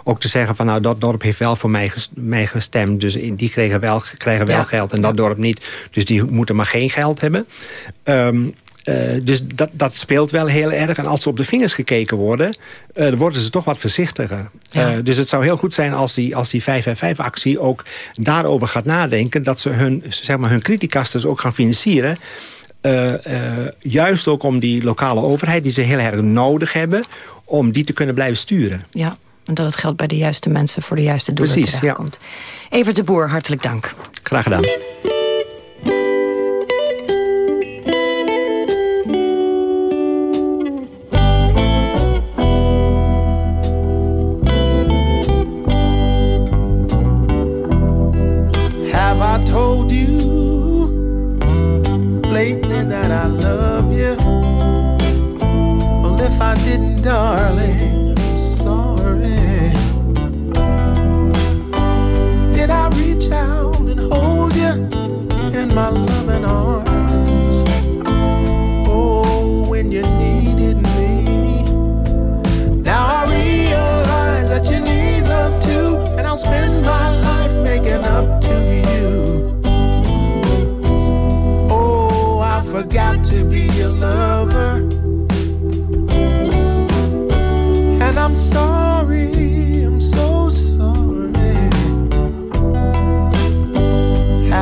ook te zeggen van nou, dat dorp heeft wel voor mij, ges- mij gestemd. Dus die kregen wel, krijgen wel Ja. geld en dat dorp niet. Dus die moeten maar geen geld hebben. Ehm, eh, dus dat, dat speelt wel heel erg. En als ze op de vingers gekeken worden... eh, dan worden ze toch wat voorzichtiger. Ja. Eh, dus het zou heel goed zijn als die, als die 555-actie ook daarover gaat nadenken... dat ze hun, zeg maar, hun criticasters ook gaan financieren... Juist ook om die lokale overheid, die ze heel erg nodig hebben... om die te kunnen blijven sturen. Ja, en dat het geld bij de juiste mensen voor de juiste doelen Precies, ja. terechtkomt. Evert de Boer, hartelijk dank. Graag gedaan.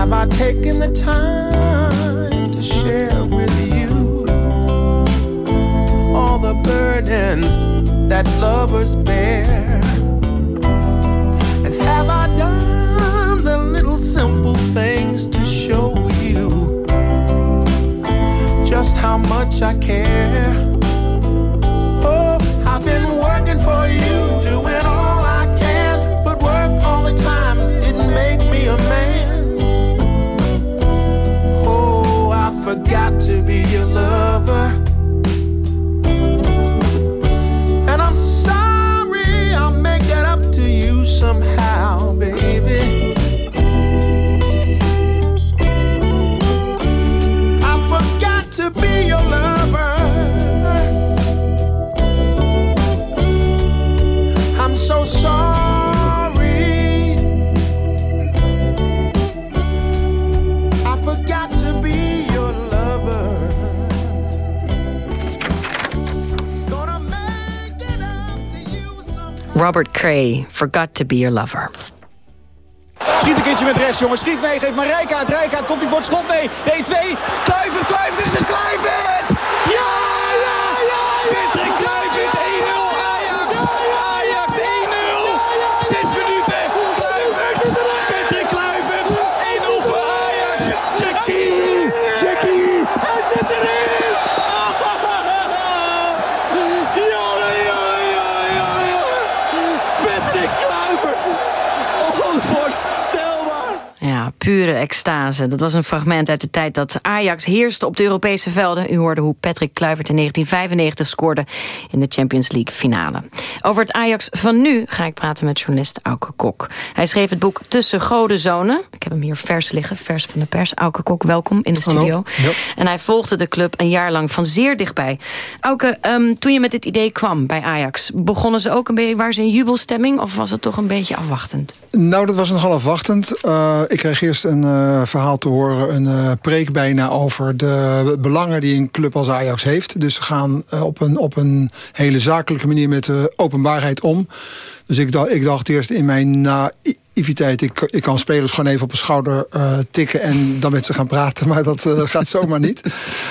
Have I taken the time to share with you all the burdens that lovers bear? And have I done the little simple things to show you just how much I care? Forgot to be your lover. Schiet een kindje met rechts, jongens. Schiet nee, geef maar Rijkaard. Rijkaard, komt hij voor het schot? Nee, nee, twee. Kluivert, Kluivert, dit is het! Ja, ja, ja, Patrick Kluivert, 1-0 Ajax. Ajax 1-0. Zes minuten. Kluivert, Patrick Kluivert. Ja, pure extase. Dat was een fragment uit de tijd dat Ajax heerste op de Europese velden. U hoorde hoe Patrick Kluivert in 1995 scoorde in de Champions League finale. Over het Ajax van nu ga ik praten met journalist Auke Kok. Hij schreef het boek Tussen Godenzonen. Ik heb hem hier vers liggen, vers van de pers. Auke Kok, welkom in de studio. En hij volgde de club een jaar lang van zeer dichtbij. Auke, um, toen je met dit idee kwam bij Ajax... begonnen ze ook een beetje, waren ze in jubelstemming... of was het toch een beetje afwachtend? Nou, dat was nogal afwachtend. Uh, ik kreeg eerst een uh, verhaal te horen, een uh, preek bijna... over de belangen die een club als Ajax heeft. Dus ze gaan op, een, op een hele zakelijke manier met de openbaarheid om. Dus ik dacht, ik dacht eerst in mijn naïviteit... Ik, ik kan spelers gewoon even op een schouder uh, tikken... en dan met ze gaan praten, maar dat uh, gaat zomaar niet.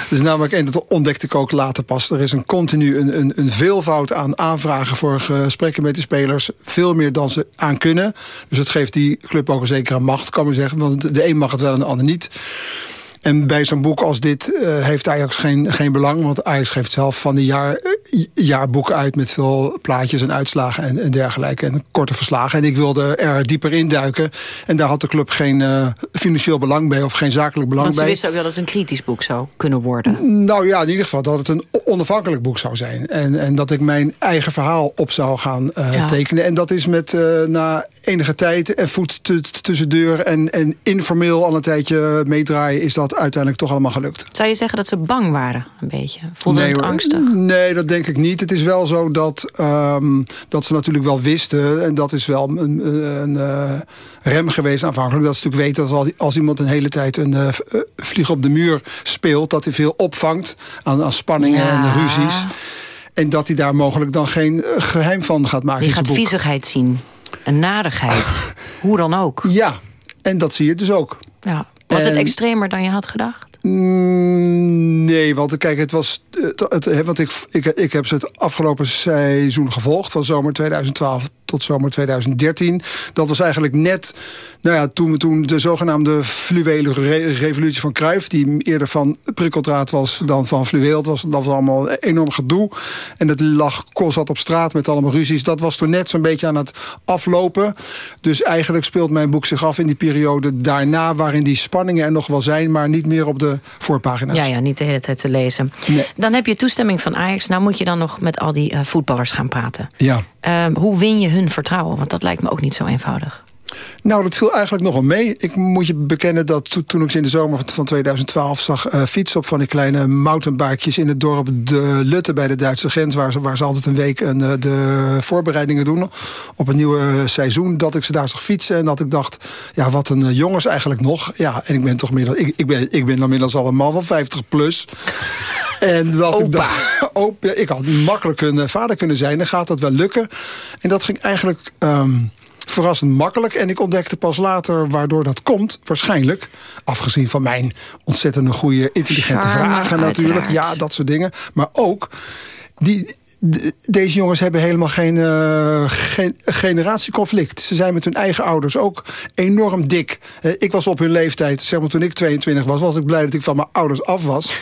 Dus namelijk, en dat ontdekte ik ook later pas... er is een continu een, een, veelvoud aan aanvragen voor gesprekken met de spelers. Veel meer dan ze aan kunnen. Dus het geeft die club ook een zekere macht, kan men zeggen. Want de een mag het wel en de ander niet. En bij zo'n boek als dit uh, heeft Ajax geen, geen belang. Want Ajax geeft zelf van die jaar, uh, jaarboeken uit... met veel plaatjes en uitslagen en, en, dergelijke. En korte verslagen. En ik wilde er dieper induiken. En daar had de club geen uh, financieel belang bij... of geen zakelijk belang bij. Want ze wisten ook wel dat het een kritisch boek zou kunnen worden. Nou ja, in ieder geval dat het een onafhankelijk boek zou zijn. En, en dat ik mijn eigen verhaal op zou gaan ja. tekenen. En dat is met na enige tijd en voet tussen deur... En, en informeel al een tijdje meedraaien... is dat uiteindelijk toch allemaal gelukt. Zou je zeggen dat ze bang waren, een beetje? Voelden nee, het angstig? Nee, dat denk ik niet. Het is wel zo dat, um, dat ze natuurlijk wel wisten... en dat is wel een, een, uh, rem geweest aanvankelijk... dat ze natuurlijk weten dat als, als iemand een hele tijd een uh, vlieg op de muur speelt... dat hij veel opvangt aan, aan spanningen ja. en ruzies... En dat hij daar mogelijk dan geen geheim van gaat maken. Je gaat viezigheid zien. Een narigheid. Hoe dan ook. Ja, en dat zie je dus ook. Ja. Was het extremer dan je had gedacht? Mm, nee, want kijk, het was. Het, het, want ik, ik, ik heb ze het afgelopen seizoen gevolgd, van zomer 2012 tot zomer 2013. Dat was eigenlijk net nou ja, toen, toen de zogenaamde fluwele re revolutie van Cruijff... die eerder van prikkeldraad was dan van fluweel. Dat was, dat was allemaal enorm gedoe. En het lag zat op straat met allemaal ruzies. Dat was toen net zo'n beetje aan het aflopen. Dus eigenlijk speelt mijn boek zich af in die periode daarna... waarin die spanningen er nog wel zijn, maar niet meer op de voorpagina's. Ja, ja niet de hele tijd te lezen. Nee. Dan heb je toestemming van Ajax. Nou moet je dan nog met al die uh, voetballers gaan praten. Ja. Uh, hoe win je hun vertrouwen? Want dat lijkt me ook niet zo eenvoudig. Nou, dat viel eigenlijk nogal mee. Ik moet je bekennen dat to toen ik ze in de zomer van 2012 zag uh, fietsen op van die kleine mountainbikejes in het dorp De Lutte bij de Duitse grens, waar ze, waar ze altijd een week een, uh, de voorbereidingen doen op een nieuwe seizoen, dat ik ze daar zag fietsen en dat ik dacht, ja, wat een jongens eigenlijk nog. Ja, en ik ben toch middels, ik, ik, ben, ik ben dan inmiddels al een man van 50 plus. En dat Opa. ik dacht, opa, ik had makkelijk een vader kunnen zijn, dan gaat dat wel lukken. En dat ging eigenlijk... Um, verrassend makkelijk. En ik ontdekte pas later waardoor dat komt, waarschijnlijk. Afgezien van mijn ontzettend goede, intelligente Charme, vragen natuurlijk. uiteraard. Ja, dat soort dingen. Maar ook, die, de- deze jongens hebben helemaal geen, uh, geen generatieconflict. Ze zijn met hun eigen ouders ook enorm dik. Eh, ik was op hun leeftijd, zeg maar toen ik 22 was... was ik blij dat ik van mijn ouders af was.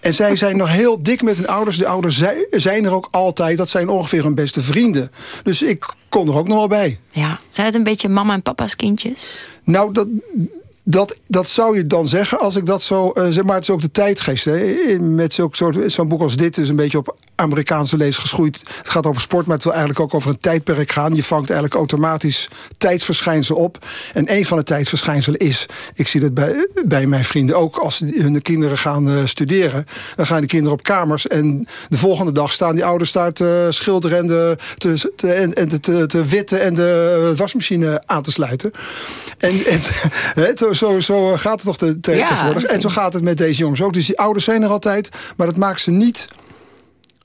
En zij zijn nog heel dik met hun ouders. De ouders zij- zijn er ook altijd. Dat zijn ongeveer hun beste vrienden. Dus ik kon er ook nog wel bij. Ja. Zijn het een beetje mama en papa's kindjes? Nou, dat, dat, dat zou je dan zeggen als ik dat zo... eh, zeg maar het is ook de tijdgeest. Hè. Met zo'n boek als dit is een beetje op Amerikaanse lees geschoeid. Het gaat over sport, maar het wil eigenlijk ook over een tijdperk gaan. Je vangt eigenlijk automatisch tijdsverschijnselen op. En een van de tijdsverschijnselen is... ik zie dat bij, bij mijn vrienden ook... als hun kinderen gaan eh, studeren... dan gaan die kinderen op kamers... en de volgende dag staan die ouders daar te schilderen... en, te, te, en, en te, te, te witten en de wasmachine aan te sluiten. En, en zo, zo, zo gaat het toch te, te- Ja. tegenwoordig. En zo gaat het met deze jongens ook. Dus die ouders zijn er altijd, maar dat maakt ze niet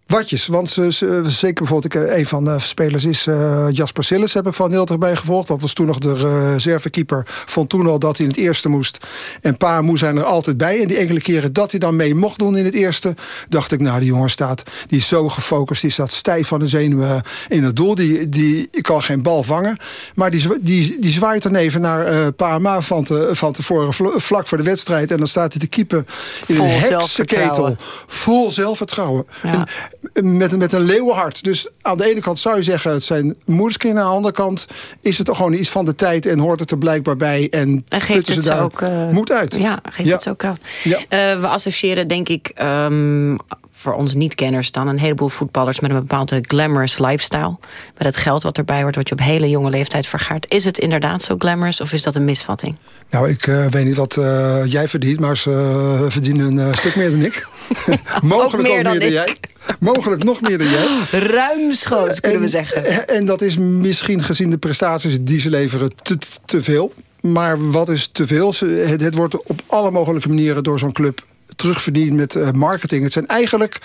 watjes. Want ze, ze- zeker bijvoorbeeld, ik, eh, een van de spelers is eh, Jasper Sillis, heb ik van heel dichtbij gevolgd. Dat was toen nog de eh, reservekeeper. Vond toen al dat hij in het eerste moest. En pa en moe zijn er altijd bij. En die enkele keren dat hij dan mee mocht doen in het eerste, dacht ik, nou, die jongen staat, die is zo gefocust, die staat stijf van de zenuwen in het doel. Die, die kan geen bal vangen. Maar die, die, die zwaait dan even naar eh pa en ma van, te, van tevoren, vl- vlak voor de wedstrijd. En dan staat hij te keepen in Vol een heksenketel. Vol zelfvertrouwen. Ja. En met, met een leeuwenhart. Dus aan de ene kant zou je zeggen... het zijn moederskinderen. Aan de andere kant is het toch gewoon iets van de tijd... en hoort het er blijkbaar bij. En, En geeft het ze daar ook... eh, moet uit. Ja, geeft het zo kracht. Ja. Eh, we associëren denk ik... ehm, voor ons niet-kenners dan een heleboel voetballers... met een bepaalde glamorous lifestyle. Met het geld wat erbij wordt, wat je op hele jonge leeftijd vergaart. Is het inderdaad zo glamorous of is dat een misvatting? Nou, ik eh, weet niet wat eh, jij verdient, maar ze eh, verdienen een stuk meer dan ik. Mogelijk ook meer meer dan jij. Mogelijk nog meer dan jij. Ruimschoots, kunnen En- we zeggen. En dat is misschien gezien de prestaties die ze leveren te, te veel. Maar wat is te veel? Het, het wordt op alle mogelijke manieren door zo'n club terugverdiend met eh, marketing. Het zijn eigenlijk,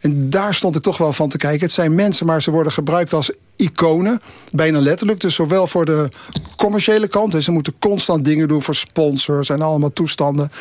en daar stond ik toch wel van te kijken... het zijn mensen, maar ze worden gebruikt als iconen. Bijna letterlijk. Dus zowel voor de commerciële kant... en ze moeten constant dingen doen voor sponsors en allemaal toestanden.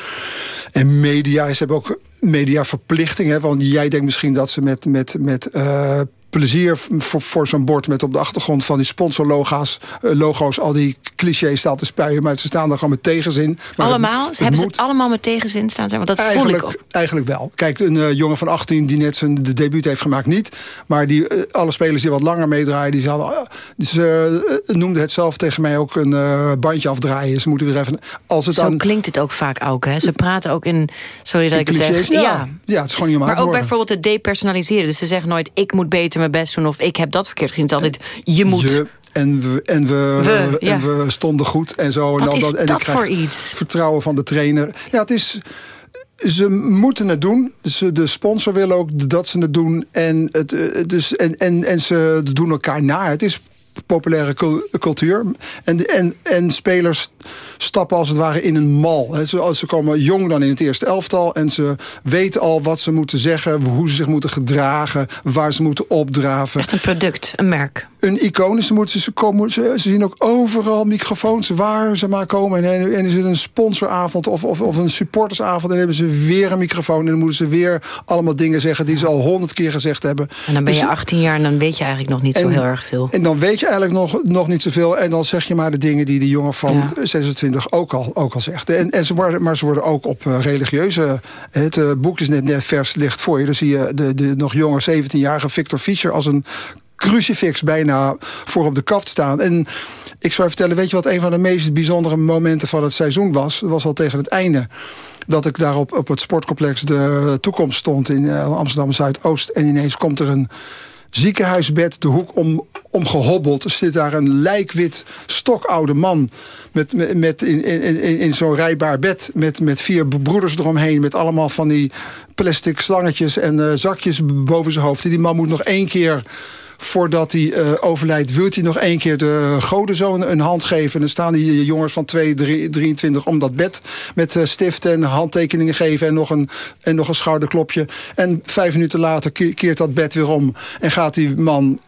En media, ze hebben ook mediaverplichting. Hè, want jij denkt misschien dat ze met, met, met eh, plezier voor, voor zo'n bord... met op de achtergrond van die sponsorlogo's eh, logo's, al die clichés staan te spuien. Maar ze staan er gewoon met tegenzin. Maar allemaal? het- het hebben ze het allemaal met tegenzin staan? Want dat voel ik op. eigenlijk wel. Kijk, een eh, jongen van 18 die net zijn de debuut heeft gemaakt, niet. Maar die, eh, alle spelers die wat langer meedraaien, die hadden, ah, ze noemden het zelf tegen mij ook een bandje afdraaien. Ze moeten weer even. Als het Zo aan klinkt het ook vaak ook. Hè? Ze praten ook in... Sorry dat ik het clichés, zeg. ja. ja, het is gewoon niet Maar ook bijvoorbeeld het depersonaliseren. Dus ze zeggen nooit, ik moet beter mijn best doen... of ik heb dat verkeerd gezien. Het is altijd, je moet. Je, en we, en we, We, en ja. we stonden goed en zo. en al is dat, en ik dat voor iets? Vertrouwen van de trainer. Ja, het is. Ze moeten het doen. Ze, de sponsor wil ook dat ze het doen. En, het, eh, dus, en, en, en ze doen elkaar na. Het is populaire cul- cultuur. En, en, en spelers stappen als het ware in een mal. Ze, ze komen jong dan in het eerste elftal. En ze weten al wat ze moeten zeggen. Hoe ze zich moeten gedragen. Waar ze moeten opdraven. Echt een product, een merk. Een icoon. Ze, moeten, ze, komen, ze, ze zien ook overal microfoons waar ze maar komen. En, en is het een sponsoravond of, of, of een supportersavond. En dan hebben ze weer een microfoon. En dan moeten ze weer allemaal dingen zeggen die ze al honderd keer gezegd hebben. En dan ben Dus je 18 jaar en dan weet je eigenlijk nog niet zo en- heel erg veel. En dan weet je eigenlijk nog, nog niet zoveel. En dan zeg je maar de dingen die die jongen van 26 ook al, ook al zegt. En, en ze worden, maar ze worden ook op eh, religieuze... Het eh, boek is net, net vers ligt voor je. Dan zie je de, de nog jonge 17-jarige Victor Fischer... als een crucifix bijna voor op de kaft staan. En ik zou je vertellen, weet je wat een van de meest bijzondere momenten van het seizoen was? Dat was al tegen het einde. Dat ik daar op, op het sportcomplex de toekomst stond in eh, Amsterdam Zuidoost. En ineens komt er een ziekenhuisbed de hoek om, omgehobbeld. Er zit daar een lijkwit, stokoude man met, met, met in, in, in, in zo'n rijbaar bed. Met, met vier broeders eromheen. Met allemaal van die plastic slangetjes en eh, zakjes boven zijn hoofd. En die man moet nog één keer voordat hij eh, overlijdt, wil hij nog één keer de godenzoon een hand geven. En dan staan die jongens van 2, 3, 23 om dat bed met eh, stift en handtekeningen geven en nog, een, en nog een schouderklopje. En vijf minuten later ke- keert dat bed weer om en gaat die man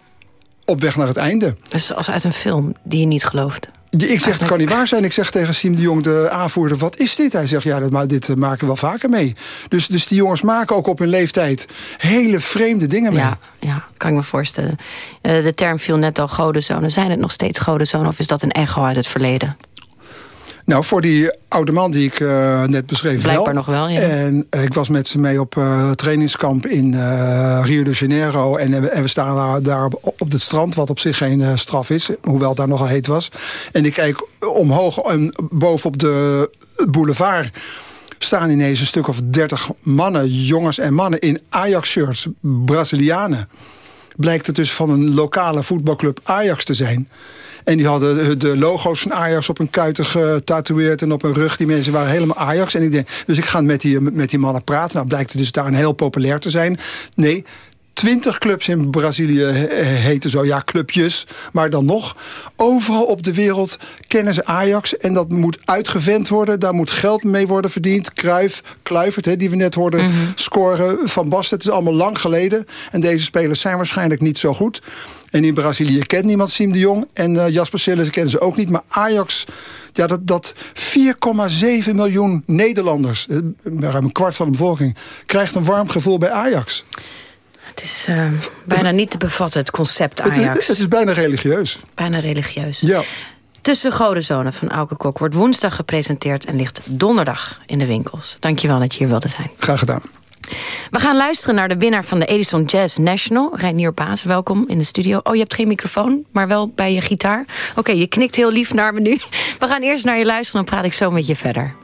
op weg naar het einde. Dus als uit een film die je niet gelooft. Die- Ik zeg, dat kan niet waar zijn. Ik zeg tegen Siem de Jong, de aanvoerder, wat is dit? Hij zegt, ja, dat, maar dit eh, maken we wel vaker mee. Dus, dus die jongens maken ook op hun leeftijd hele vreemde dingen mee. Ja, ja, kan ik me voorstellen. Eh, de term viel net al godenzonen. Zijn het nog steeds godenzonen of is dat een echo uit het verleden? Nou, voor die oude man die ik eh, net beschreef Blijkbaar wel. nog wel, ja. En eh, ik was met ze mee op eh, trainingskamp in Rio de Janeiro. En, en we staan daar, daar op, op het strand, wat op zich geen straf is. Hoewel het daar nogal heet was. En ik kijk omhoog en bovenop de boulevard staan ineens een stuk of dertig mannen, jongens en mannen in Ajax-shirts, Brazilianen. Blijkt het dus van een lokale voetbalclub Ajax te zijn. En die hadden de logo's van Ajax op hun kuiten getatoeëerd en op hun rug. Die mensen waren helemaal Ajax. En ik denk, dus ik ga met die, met die mannen praten. Nou blijkt het dus daar een heel populair te zijn. Nee, twintig clubs in Brazilië he- heten zo. Ja, clubjes. Maar dan nog, overal op de wereld kennen ze Ajax. En dat moet uitgevent worden. Daar moet geld mee worden verdiend. Kruif, Kluivert, hè, die we net hoorden scoren. Van Basten, het is allemaal lang geleden. En deze spelers zijn waarschijnlijk niet zo goed. En in Brazilië kent niemand Siem de Jong. En eh, Jasper Sillis kennen ze ook niet. Maar Ajax, ja, dat, dat 4,7 miljoen Nederlanders... eh, ruim een kwart van de bevolking... krijgt een warm gevoel bij Ajax. Het is eh, bijna niet te bevatten, het concept Het, Ajax. het, het is bijna religieus. Bijna religieus. Ja. Tussen Godenzonen van Auke Kok wordt woensdag gepresenteerd... en ligt donderdag in de winkels. Dankjewel dat je hier wilde zijn. Graag gedaan. We gaan luisteren naar de winnaar van de Edison Jazz National. Reinier Baas, welkom in de studio. Oh, je hebt geen microfoon, maar wel bij je gitaar. Oké, je knikt heel lief naar me nu. We gaan eerst naar je luisteren, dan praat ik zo met je verder.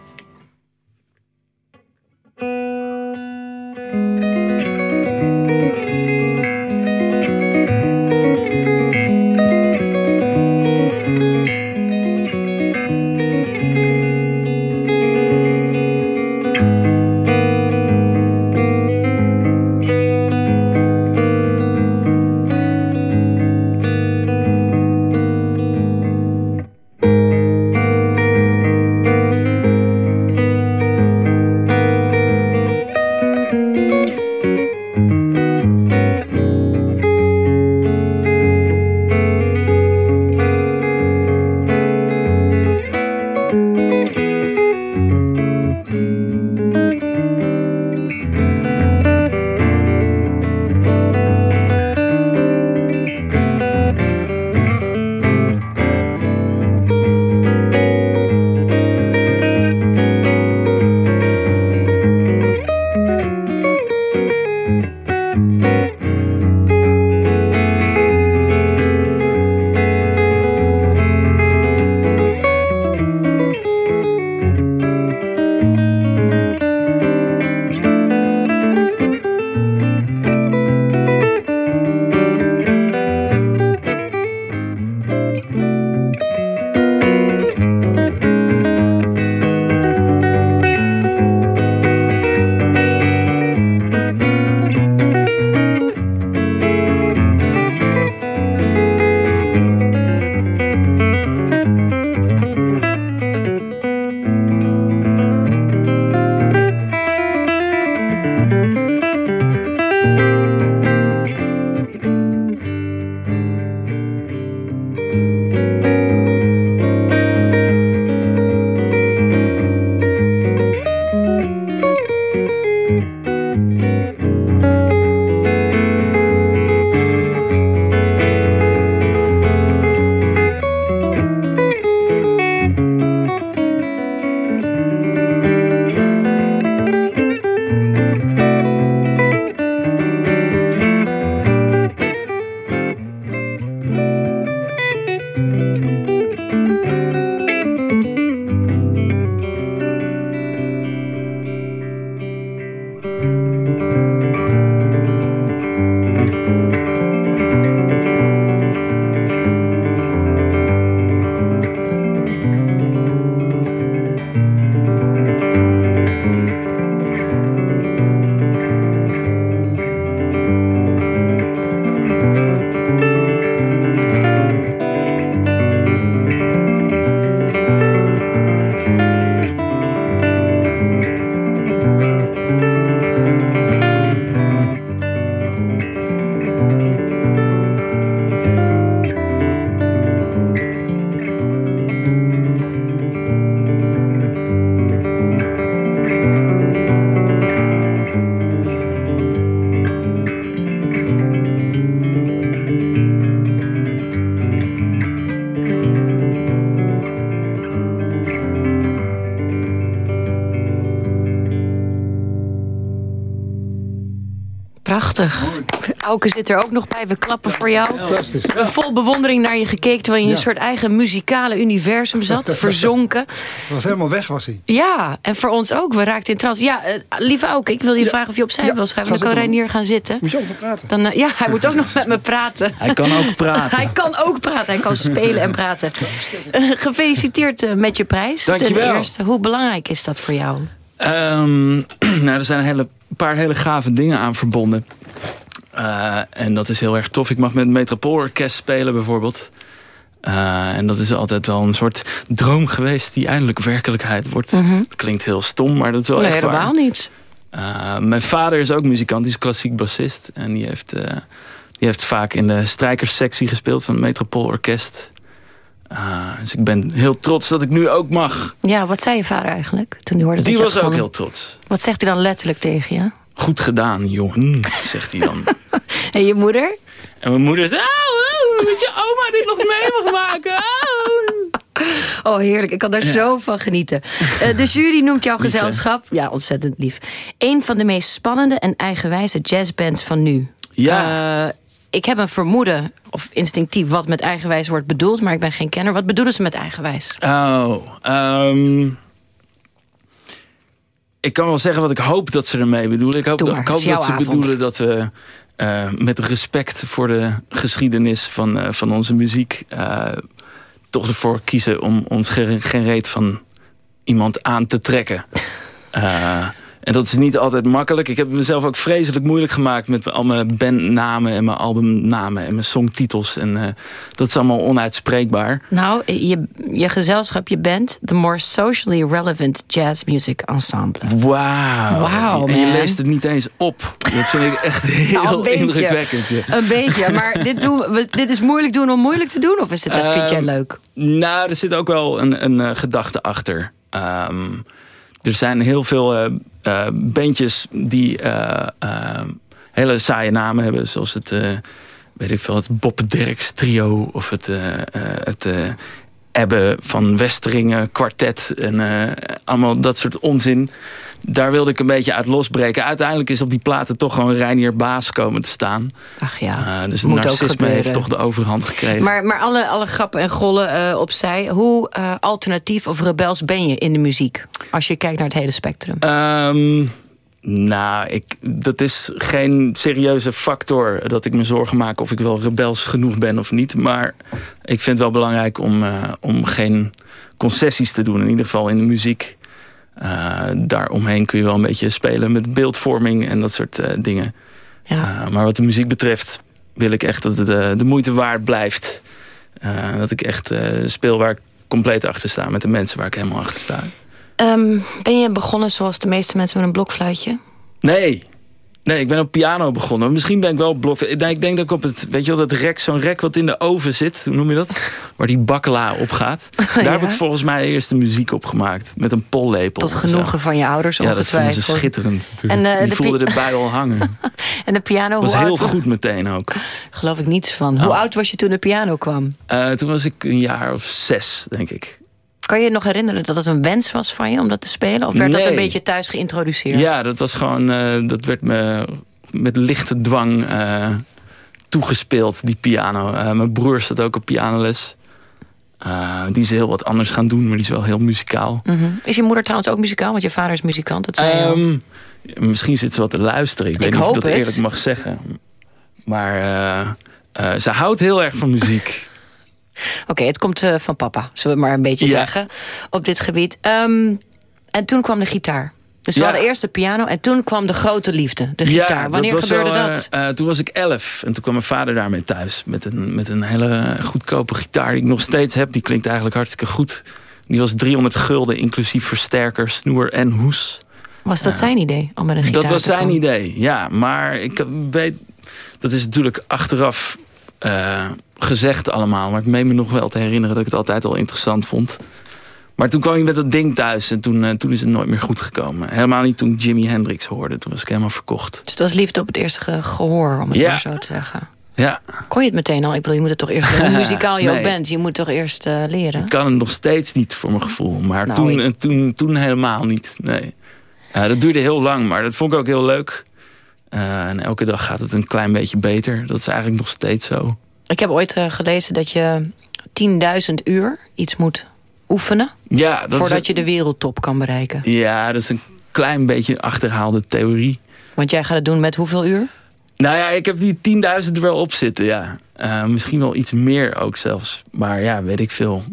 Prachtig. Auke zit er ook nog bij. We klappen voor jou. Fantastisch. Vol bewondering naar je gekeken... terwijl je in een soort eigen muzikale universum zat. Verzonken. was helemaal weg, was hij. Ja, en voor ons ook. We raakten in trance. Ja, eh, lieve Auke, ik wil je vragen of je opzij Ja, wil schrijven. Dan kan Reinier gaan zitten. Moet je ook nog praten? Dan, eh, ja, hij moet ook nog met me praten. Hij kan ook praten. Hij kan ook praten. Hij kan spelen en praten. Eh, gefeliciteerd met je prijs. Dankjewel. Ten eerste, hoe belangrijk is dat voor jou? Ehm, nou, er zijn een hele, paar hele gave dingen aan verbonden. Eh, en dat is heel erg tof. Ik mag met het Metropoolorkest spelen bijvoorbeeld. Eh, en dat is altijd wel een soort droom geweest die eindelijk werkelijkheid wordt. Mhm. Klinkt heel stom, maar dat is wel nee, echt waar. helemaal niet. Eh, mijn vader is ook muzikant, die is klassiek bassist. En die heeft, die heeft vaak in de strijkerssectie gespeeld van het Metropoolorkest. Eh, dus ik ben heel trots dat ik nu ook mag. Ja, wat zei je vader eigenlijk? Toen hij hoorde Die dat was ook gewonnen? heel trots. Wat zegt hij dan letterlijk tegen je? Goed gedaan, jongen, zegt hij dan. En je moeder? En mijn moeder zegt, oh, moet je oma dit nog mee mag maken? Oh. Oh, heerlijk. Ik kan daar Ja. zo van genieten. Eh, de jury noemt jouw Lief, hè? gezelschap... Ja, ontzettend lief. Een van de meest spannende en eigenwijze jazzbands van nu. Ja. Eh, ik heb een vermoeden, of instinctief, wat met eigenwijs wordt bedoeld... maar ik ben geen kenner. Wat bedoelen ze met eigenwijs? Oh, ehm, ik kan wel zeggen wat ik hoop dat ze ermee bedoelen. Ik hoop, maar, ik hoop dat ze avond. bedoelen dat we eh, met respect voor de geschiedenis van, eh, van onze muziek... eh, toch ervoor kiezen om ons geen, geen reet van iemand aan te trekken. En dat is niet altijd makkelijk. Ik heb mezelf ook vreselijk moeilijk gemaakt... met al mijn bandnamen en mijn albumnamen en mijn songtitels. En eh, dat is allemaal onuitspreekbaar. Nou, je, je gezelschap, je band... The More Socially Relevant Jazz Music Ensemble. Wauw. Wauw, En je leest het niet eens op. Dat vind ik echt heel Nou, een beetje. indrukwekkend. ja. Een beetje, maar dit, doen we, dit is moeilijk doen om moeilijk te doen? Of is het, dat vind jij Ehm, leuk? Nou, er zit ook wel een, een eh, gedachte achter. Ehm, er zijn heel veel eh, eh, bandjes die eh, hele saaie namen hebben. Zoals het, weet ik veel, het Bob Derks trio. Of het, het Ebbe van Westeringen kwartet. En allemaal dat soort onzin. Daar wilde ik een beetje uit losbreken. Uiteindelijk is op die platen toch gewoon Reinier Baas komen te staan. Ach ja, Eh, dus het narcisme heeft toch de overhand gekregen. Maar, maar alle, alle grappen en gollen eh, opzij. Hoe eh, alternatief of rebels ben je in de muziek? Als je kijkt naar het hele spectrum. Ehm, nou, ik, dat is geen serieuze factor dat ik me zorgen maak of ik wel rebels genoeg ben of niet. Maar ik vind het wel belangrijk om, om geen concessies te doen. In ieder geval in de muziek. Eh, daaromheen kun je wel een beetje spelen met beeldvorming en dat soort eh, dingen. Eh, maar wat de muziek betreft wil ik echt dat het de moeite waard blijft. Dat ik echt speel waar ik compleet achter sta. Met de mensen waar ik helemaal achter sta. Ehm, ben je begonnen zoals de meeste mensen met een blokfluitje? Nee. Nee, ik ben op piano begonnen. Misschien ben ik wel. Nee, ik denk dat ik op het, weet je wel, dat rek, zo'n rek wat in de oven zit, hoe noem je dat? Waar die bakkela op gaat. Daar heb ik volgens mij eerst de muziek op gemaakt. Met een pollepel. Tot en genoegen van je ouders Ja, dat vonden ze schitterend. natuurlijk. En, eh, die de voelden erbij al hangen. En de piano, was heel oud, goed meteen ook. geloof ik niets van. Hoe Oh. oud was je toen de piano kwam? Eh, toen was ik een jaar of zes, denk ik. Kan je je nog herinneren dat het een wens was van je om dat te spelen? Of werd dat een beetje thuis geïntroduceerd? Ja, dat was gewoon. eh, dat werd me met lichte dwang eh, toegespeeld, die piano. Eh, mijn broer staat ook op pianoles. Die is heel wat anders gaan doen, maar die is wel heel muzikaal. Mhm. Is je moeder trouwens ook muzikaal? Want je vader is muzikant, dat zei. Ehm, misschien zit ze wat te luisteren. Ik weet niet of ik dat het. eerlijk mag zeggen. Maar ze houdt heel erg van muziek. Oké, het komt eh, van papa, zullen we maar een beetje Ja. zeggen, op dit gebied. Ehm, en toen kwam de gitaar. Dus we Ja. hadden eerst de piano en toen kwam de grote liefde, de gitaar. Wanneer gebeurde wel, dat? eh, eh, toen was ik elf. En toen kwam mijn vader daarmee thuis. Met een, met een hele goedkope gitaar die ik nog steeds heb. Die klinkt eigenlijk hartstikke goed. Die was 300 gulden, inclusief versterker, snoer en hoes. Was dat zijn idee, om met een gitaar Dat was zijn idee, ja. Maar ik weet, dat is natuurlijk achteraf eh, gezegd allemaal. Maar ik meen me nog wel te herinneren dat ik het altijd al interessant vond. Maar toen kwam ik met dat ding thuis en toen, eh, toen is het nooit meer goed gekomen. Helemaal niet toen Jimi Hendrix hoorde. Toen was ik helemaal verkocht. Dus dat was liefde op het eerste ge- gehoor, om het Ja. maar zo te zeggen. Ja, Kon je het meteen al? Ik bedoel, je moet het toch eerst leren. Hoe muzikaal je ook bent, je moet toch eerst eh, leren? ik kan het nog steeds niet voor mijn gevoel. Maar Nou, toen, ik- toen, toen helemaal niet, nee. Ja, dat duurde heel lang, maar dat vond ik ook heel leuk. Eh, en elke dag gaat het een klein beetje beter. Dat is eigenlijk nog steeds zo. Ik heb ooit eh, gelezen dat je 10.000 uur iets moet oefenen... Ja, dat is voordat je de wereldtop kan bereiken. Ja, dat is een klein beetje achterhaalde theorie. Want jij gaat het doen met hoeveel uur? Nou ja, ik heb die 10.000 er wel op zitten, ja. Eh, misschien wel iets meer ook zelfs. Maar ja, weet ik veel.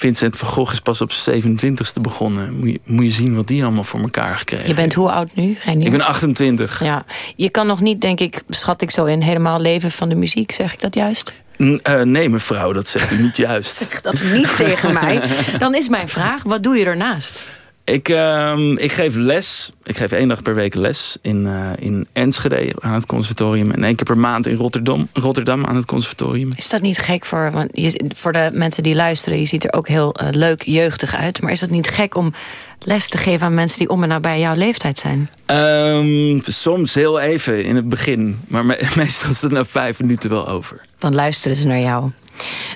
Vincent van Gogh is pas op zijn 27ste begonnen. Moet je, moet je zien wat die allemaal voor elkaar gekregen Je bent hoe oud nu? Ik ben 28. Ja, je kan nog niet, denk ik, schat ik zo in, helemaal leven van de muziek. Zeg ik dat juist? N- eh, nee, mevrouw, dat zegt u niet juist. Zeg dat niet tegen mij. Dan is mijn vraag, wat doe je ernaast? Ik, ehm, ik geef les. Ik geef één dag per week les in, eh, in Enschede aan het conservatorium. En één keer per maand in Rotterdam, Rotterdam aan het conservatorium. Is dat niet gek voor, want je, voor de mensen die luisteren? Je ziet er ook heel eh, leuk, jeugdig uit. Maar is dat niet gek om les te geven aan mensen die om en nabij jouw leeftijd zijn? Ehm, soms heel even in het begin. Maar me- meestal is het na vijf minuten wel over. Dan luisteren ze naar jou.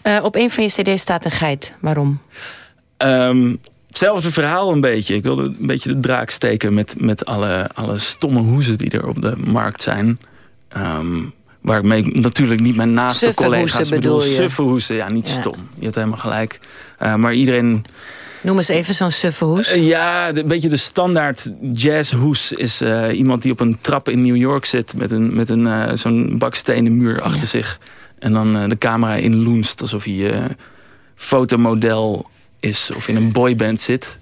Eh, op een van je cd's staat een geit. Waarom? Ehm, hetzelfde verhaal een beetje. Ik wilde een beetje de draak steken met, met alle, alle stomme hoezen die er op de markt zijn. Ehm, waarmee ik natuurlijk niet mijn naaste Suffe collega's bedoel. Suffe hoezen, ja, niet Ja. stom. Je hebt helemaal gelijk. Eh, maar iedereen... Noem eens even zo'n suffe hoes. Eh, ja, de- een beetje de standaard jazzhoes is eh, iemand die op een trap in New York zit... met, een, met een, zo'n bakstenen muur achter zich. En dan de camera inloenst alsof hij fotomodel is of in een boyband zit.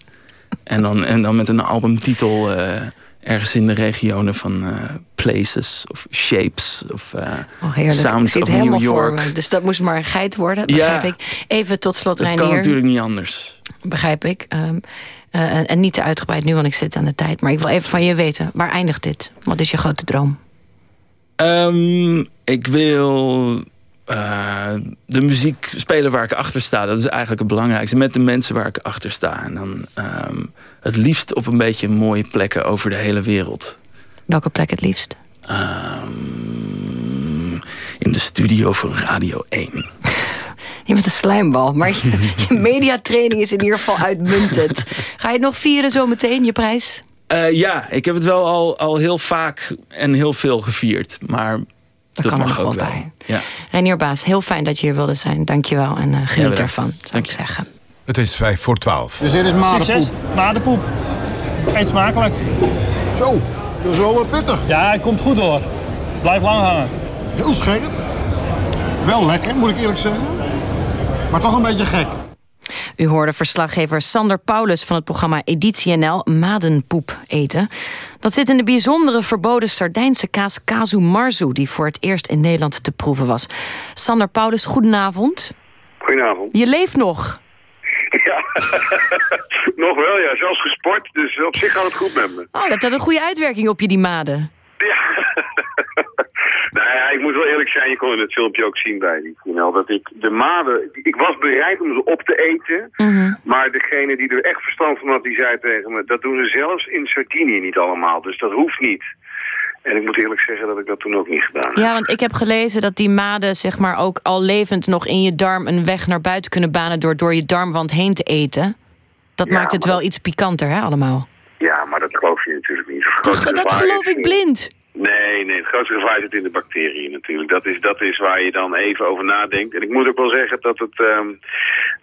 En dan, en dan met een albumtitel eh, ergens in de regionen van eh, Places of Shapes of Oh, ik Sounds of New York. Dus dat moest maar een geit worden, Ja. begrijp ik. Even tot slot, Dat kan Reinier. natuurlijk niet anders. Begrijp ik. Ehm, eh, en, en niet te uitgebreid nu, want ik zit aan de tijd. Maar ik wil even van je weten, waar eindigt dit? Wat is je grote droom? Ehm, ik wil eh, de muziek spelen waar ik achter sta. Dat is eigenlijk het belangrijkste. Met de mensen waar ik achter sta. En dan ehm, het liefst op een beetje mooie plekken over de hele wereld. Welke plek het liefst? Ehm, in de studio van Radio 1. Je bent een slijmbal, maar je, je mediatraining is in ieder geval uitmuntend. Ga je het nog vieren zometeen, je prijs? Eh, ja, ik heb het wel al, al heel vaak en heel veel gevierd. Maar dat, kan er mag ook wel bij. Ja. Reinier Baas, heel fijn dat je hier wilde zijn. Dankjewel en eh, geniet bedankt. ervan, zou ik zeggen. Het is vijf voor twaalf. Dus dit is madenpoep. Succes, madenpoep. Eet smakelijk. Zo, dat is wel wat pittig. Ja, het komt goed door. Blijf lang hangen. Heel scherp. Wel lekker, moet ik eerlijk zeggen. Maar toch een beetje gek. U hoorde verslaggever Sander Paulus van het programma Editie NL Madenpoep eten. Dat zit in de bijzondere verboden Sardijnse kaas Kazu Marzu... die voor het eerst in Nederland te proeven was. Sander Paulus, goedenavond. Goedenavond. Je leeft nog. Ja, nog wel ja. Zelfs gesport, dus op zich gaat het goed met me. Oh, dat had een goede uitwerking op je, die maden. Nou ja, ik moet wel eerlijk zijn, je kon in het filmpje ook zien bij die dat ik de maden, ik was bereid om ze op te eten, maar degene die er echt verstand van had, die zei tegen me, dat doen ze zelfs in Sardinië niet allemaal, dus dat hoeft niet. En ik moet eerlijk zeggen dat ik dat toen ook niet gedaan heb. Ja, want ik heb gelezen dat die maden zeg maar ook al levend nog in je darm... een weg naar buiten kunnen banen door door je darmwand heen te eten. Dat Ja, maakt het wel iets pikanter, hè, allemaal. Ja, maar dat geloof je natuurlijk niet. Dat, dat geloof ik blind. Nee, nee, het grootste gevaar zit in de bacteriën natuurlijk. Dat is, dat is waar je dan even over nadenkt. En ik moet ook wel zeggen dat het ehm,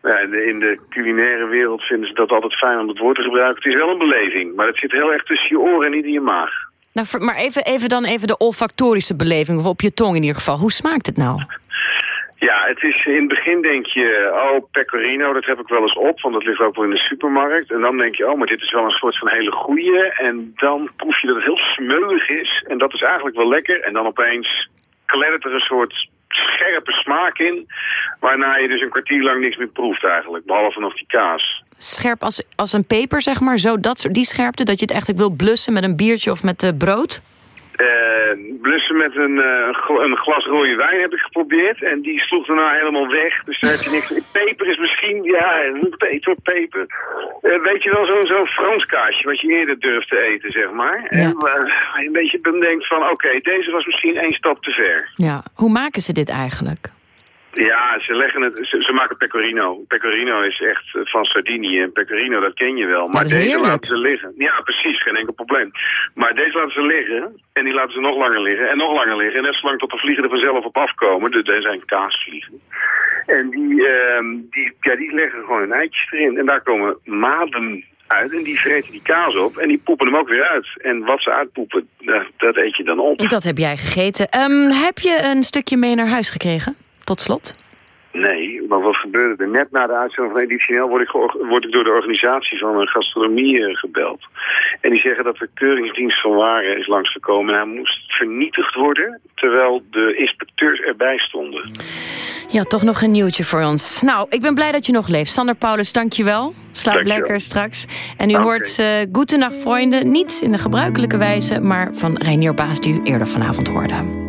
ja, in de- in de culinaire wereld vinden ze dat altijd fijn om het woord te gebruiken. Het is wel een beleving, maar het zit heel erg tussen je oren en niet in je maag. Nou, maar even, even dan even de olfactorische beleving, of op je tong in ieder geval. Hoe smaakt het nou? Ja, het is in het begin denk je, oh, pecorino, dat heb ik wel eens op, want dat ligt ook wel in de supermarkt. En dan denk je, oh, maar dit is wel een soort van hele goeie. En dan proef je dat het heel smeuig is. En dat is eigenlijk wel lekker. En dan opeens klettert er een soort scherpe smaak in, waarna je dus een kwartier lang niks meer proeft eigenlijk, behalve nog die kaas. Scherp als, als een peper, zeg maar, zo dat, die scherpte... dat je het eigenlijk wil blussen met een biertje of met eh, brood? Eh, blussen met een, eh, een gl- een glas rode wijn heb ik geprobeerd. En die sloeg daarna helemaal weg. Dus daar heb je niks. Peper is misschien, ja, peper, peper. Eh, weet je wel, zo'n zo'n Frans kaasje wat je eerder durft te eten, zeg maar. En waar je een beetje dan denkt van, oké, deze was misschien één stap te ver. Ja. Hoe maken ze dit eigenlijk? Ja, ze, leggen het, ze, ze maken pecorino. Pecorino is echt eh, van Sardinië. En pecorino, dat ken je wel. Maar deze heerlijk. laten ze liggen. Ja, precies, geen enkel probleem. Maar deze laten ze liggen. En die laten ze nog langer liggen. En nog langer liggen. En net zolang tot de vliegen er vanzelf op afkomen. Dus er zijn kaasvliegen. En die, ehm, die, ja, die leggen gewoon hun eitjes erin. En daar komen maden uit. En die vreten die kaas op. En die poepen hem ook weer uit. En wat ze uitpoepen, eh, dat eet je dan op. Dat heb jij gegeten. Ehm, heb je een stukje mee naar huis gekregen? Tot slot. Nee, maar wat gebeurde er? Net na de uitzending van Editioneel word ik, word ik door de organisatie van een gastronomie eh, gebeld. En die zeggen dat de keuringsdienst van waren is langsgekomen en hij moest vernietigd worden, terwijl de inspecteurs erbij stonden. Ja, toch nog een nieuwtje voor ons. Nou, ik ben blij dat je nog leeft. Sander Paulus, dank je wel. Slaap lekker straks. En u hoort uh, Goedenacht Vrienden, niet in de gebruikelijke wijze... maar van Reinier Baas, die u eerder vanavond hoorde.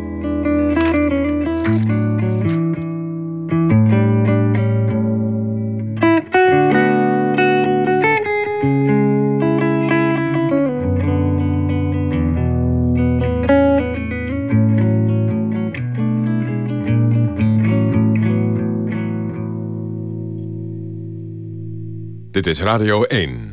Dit is Radio 1.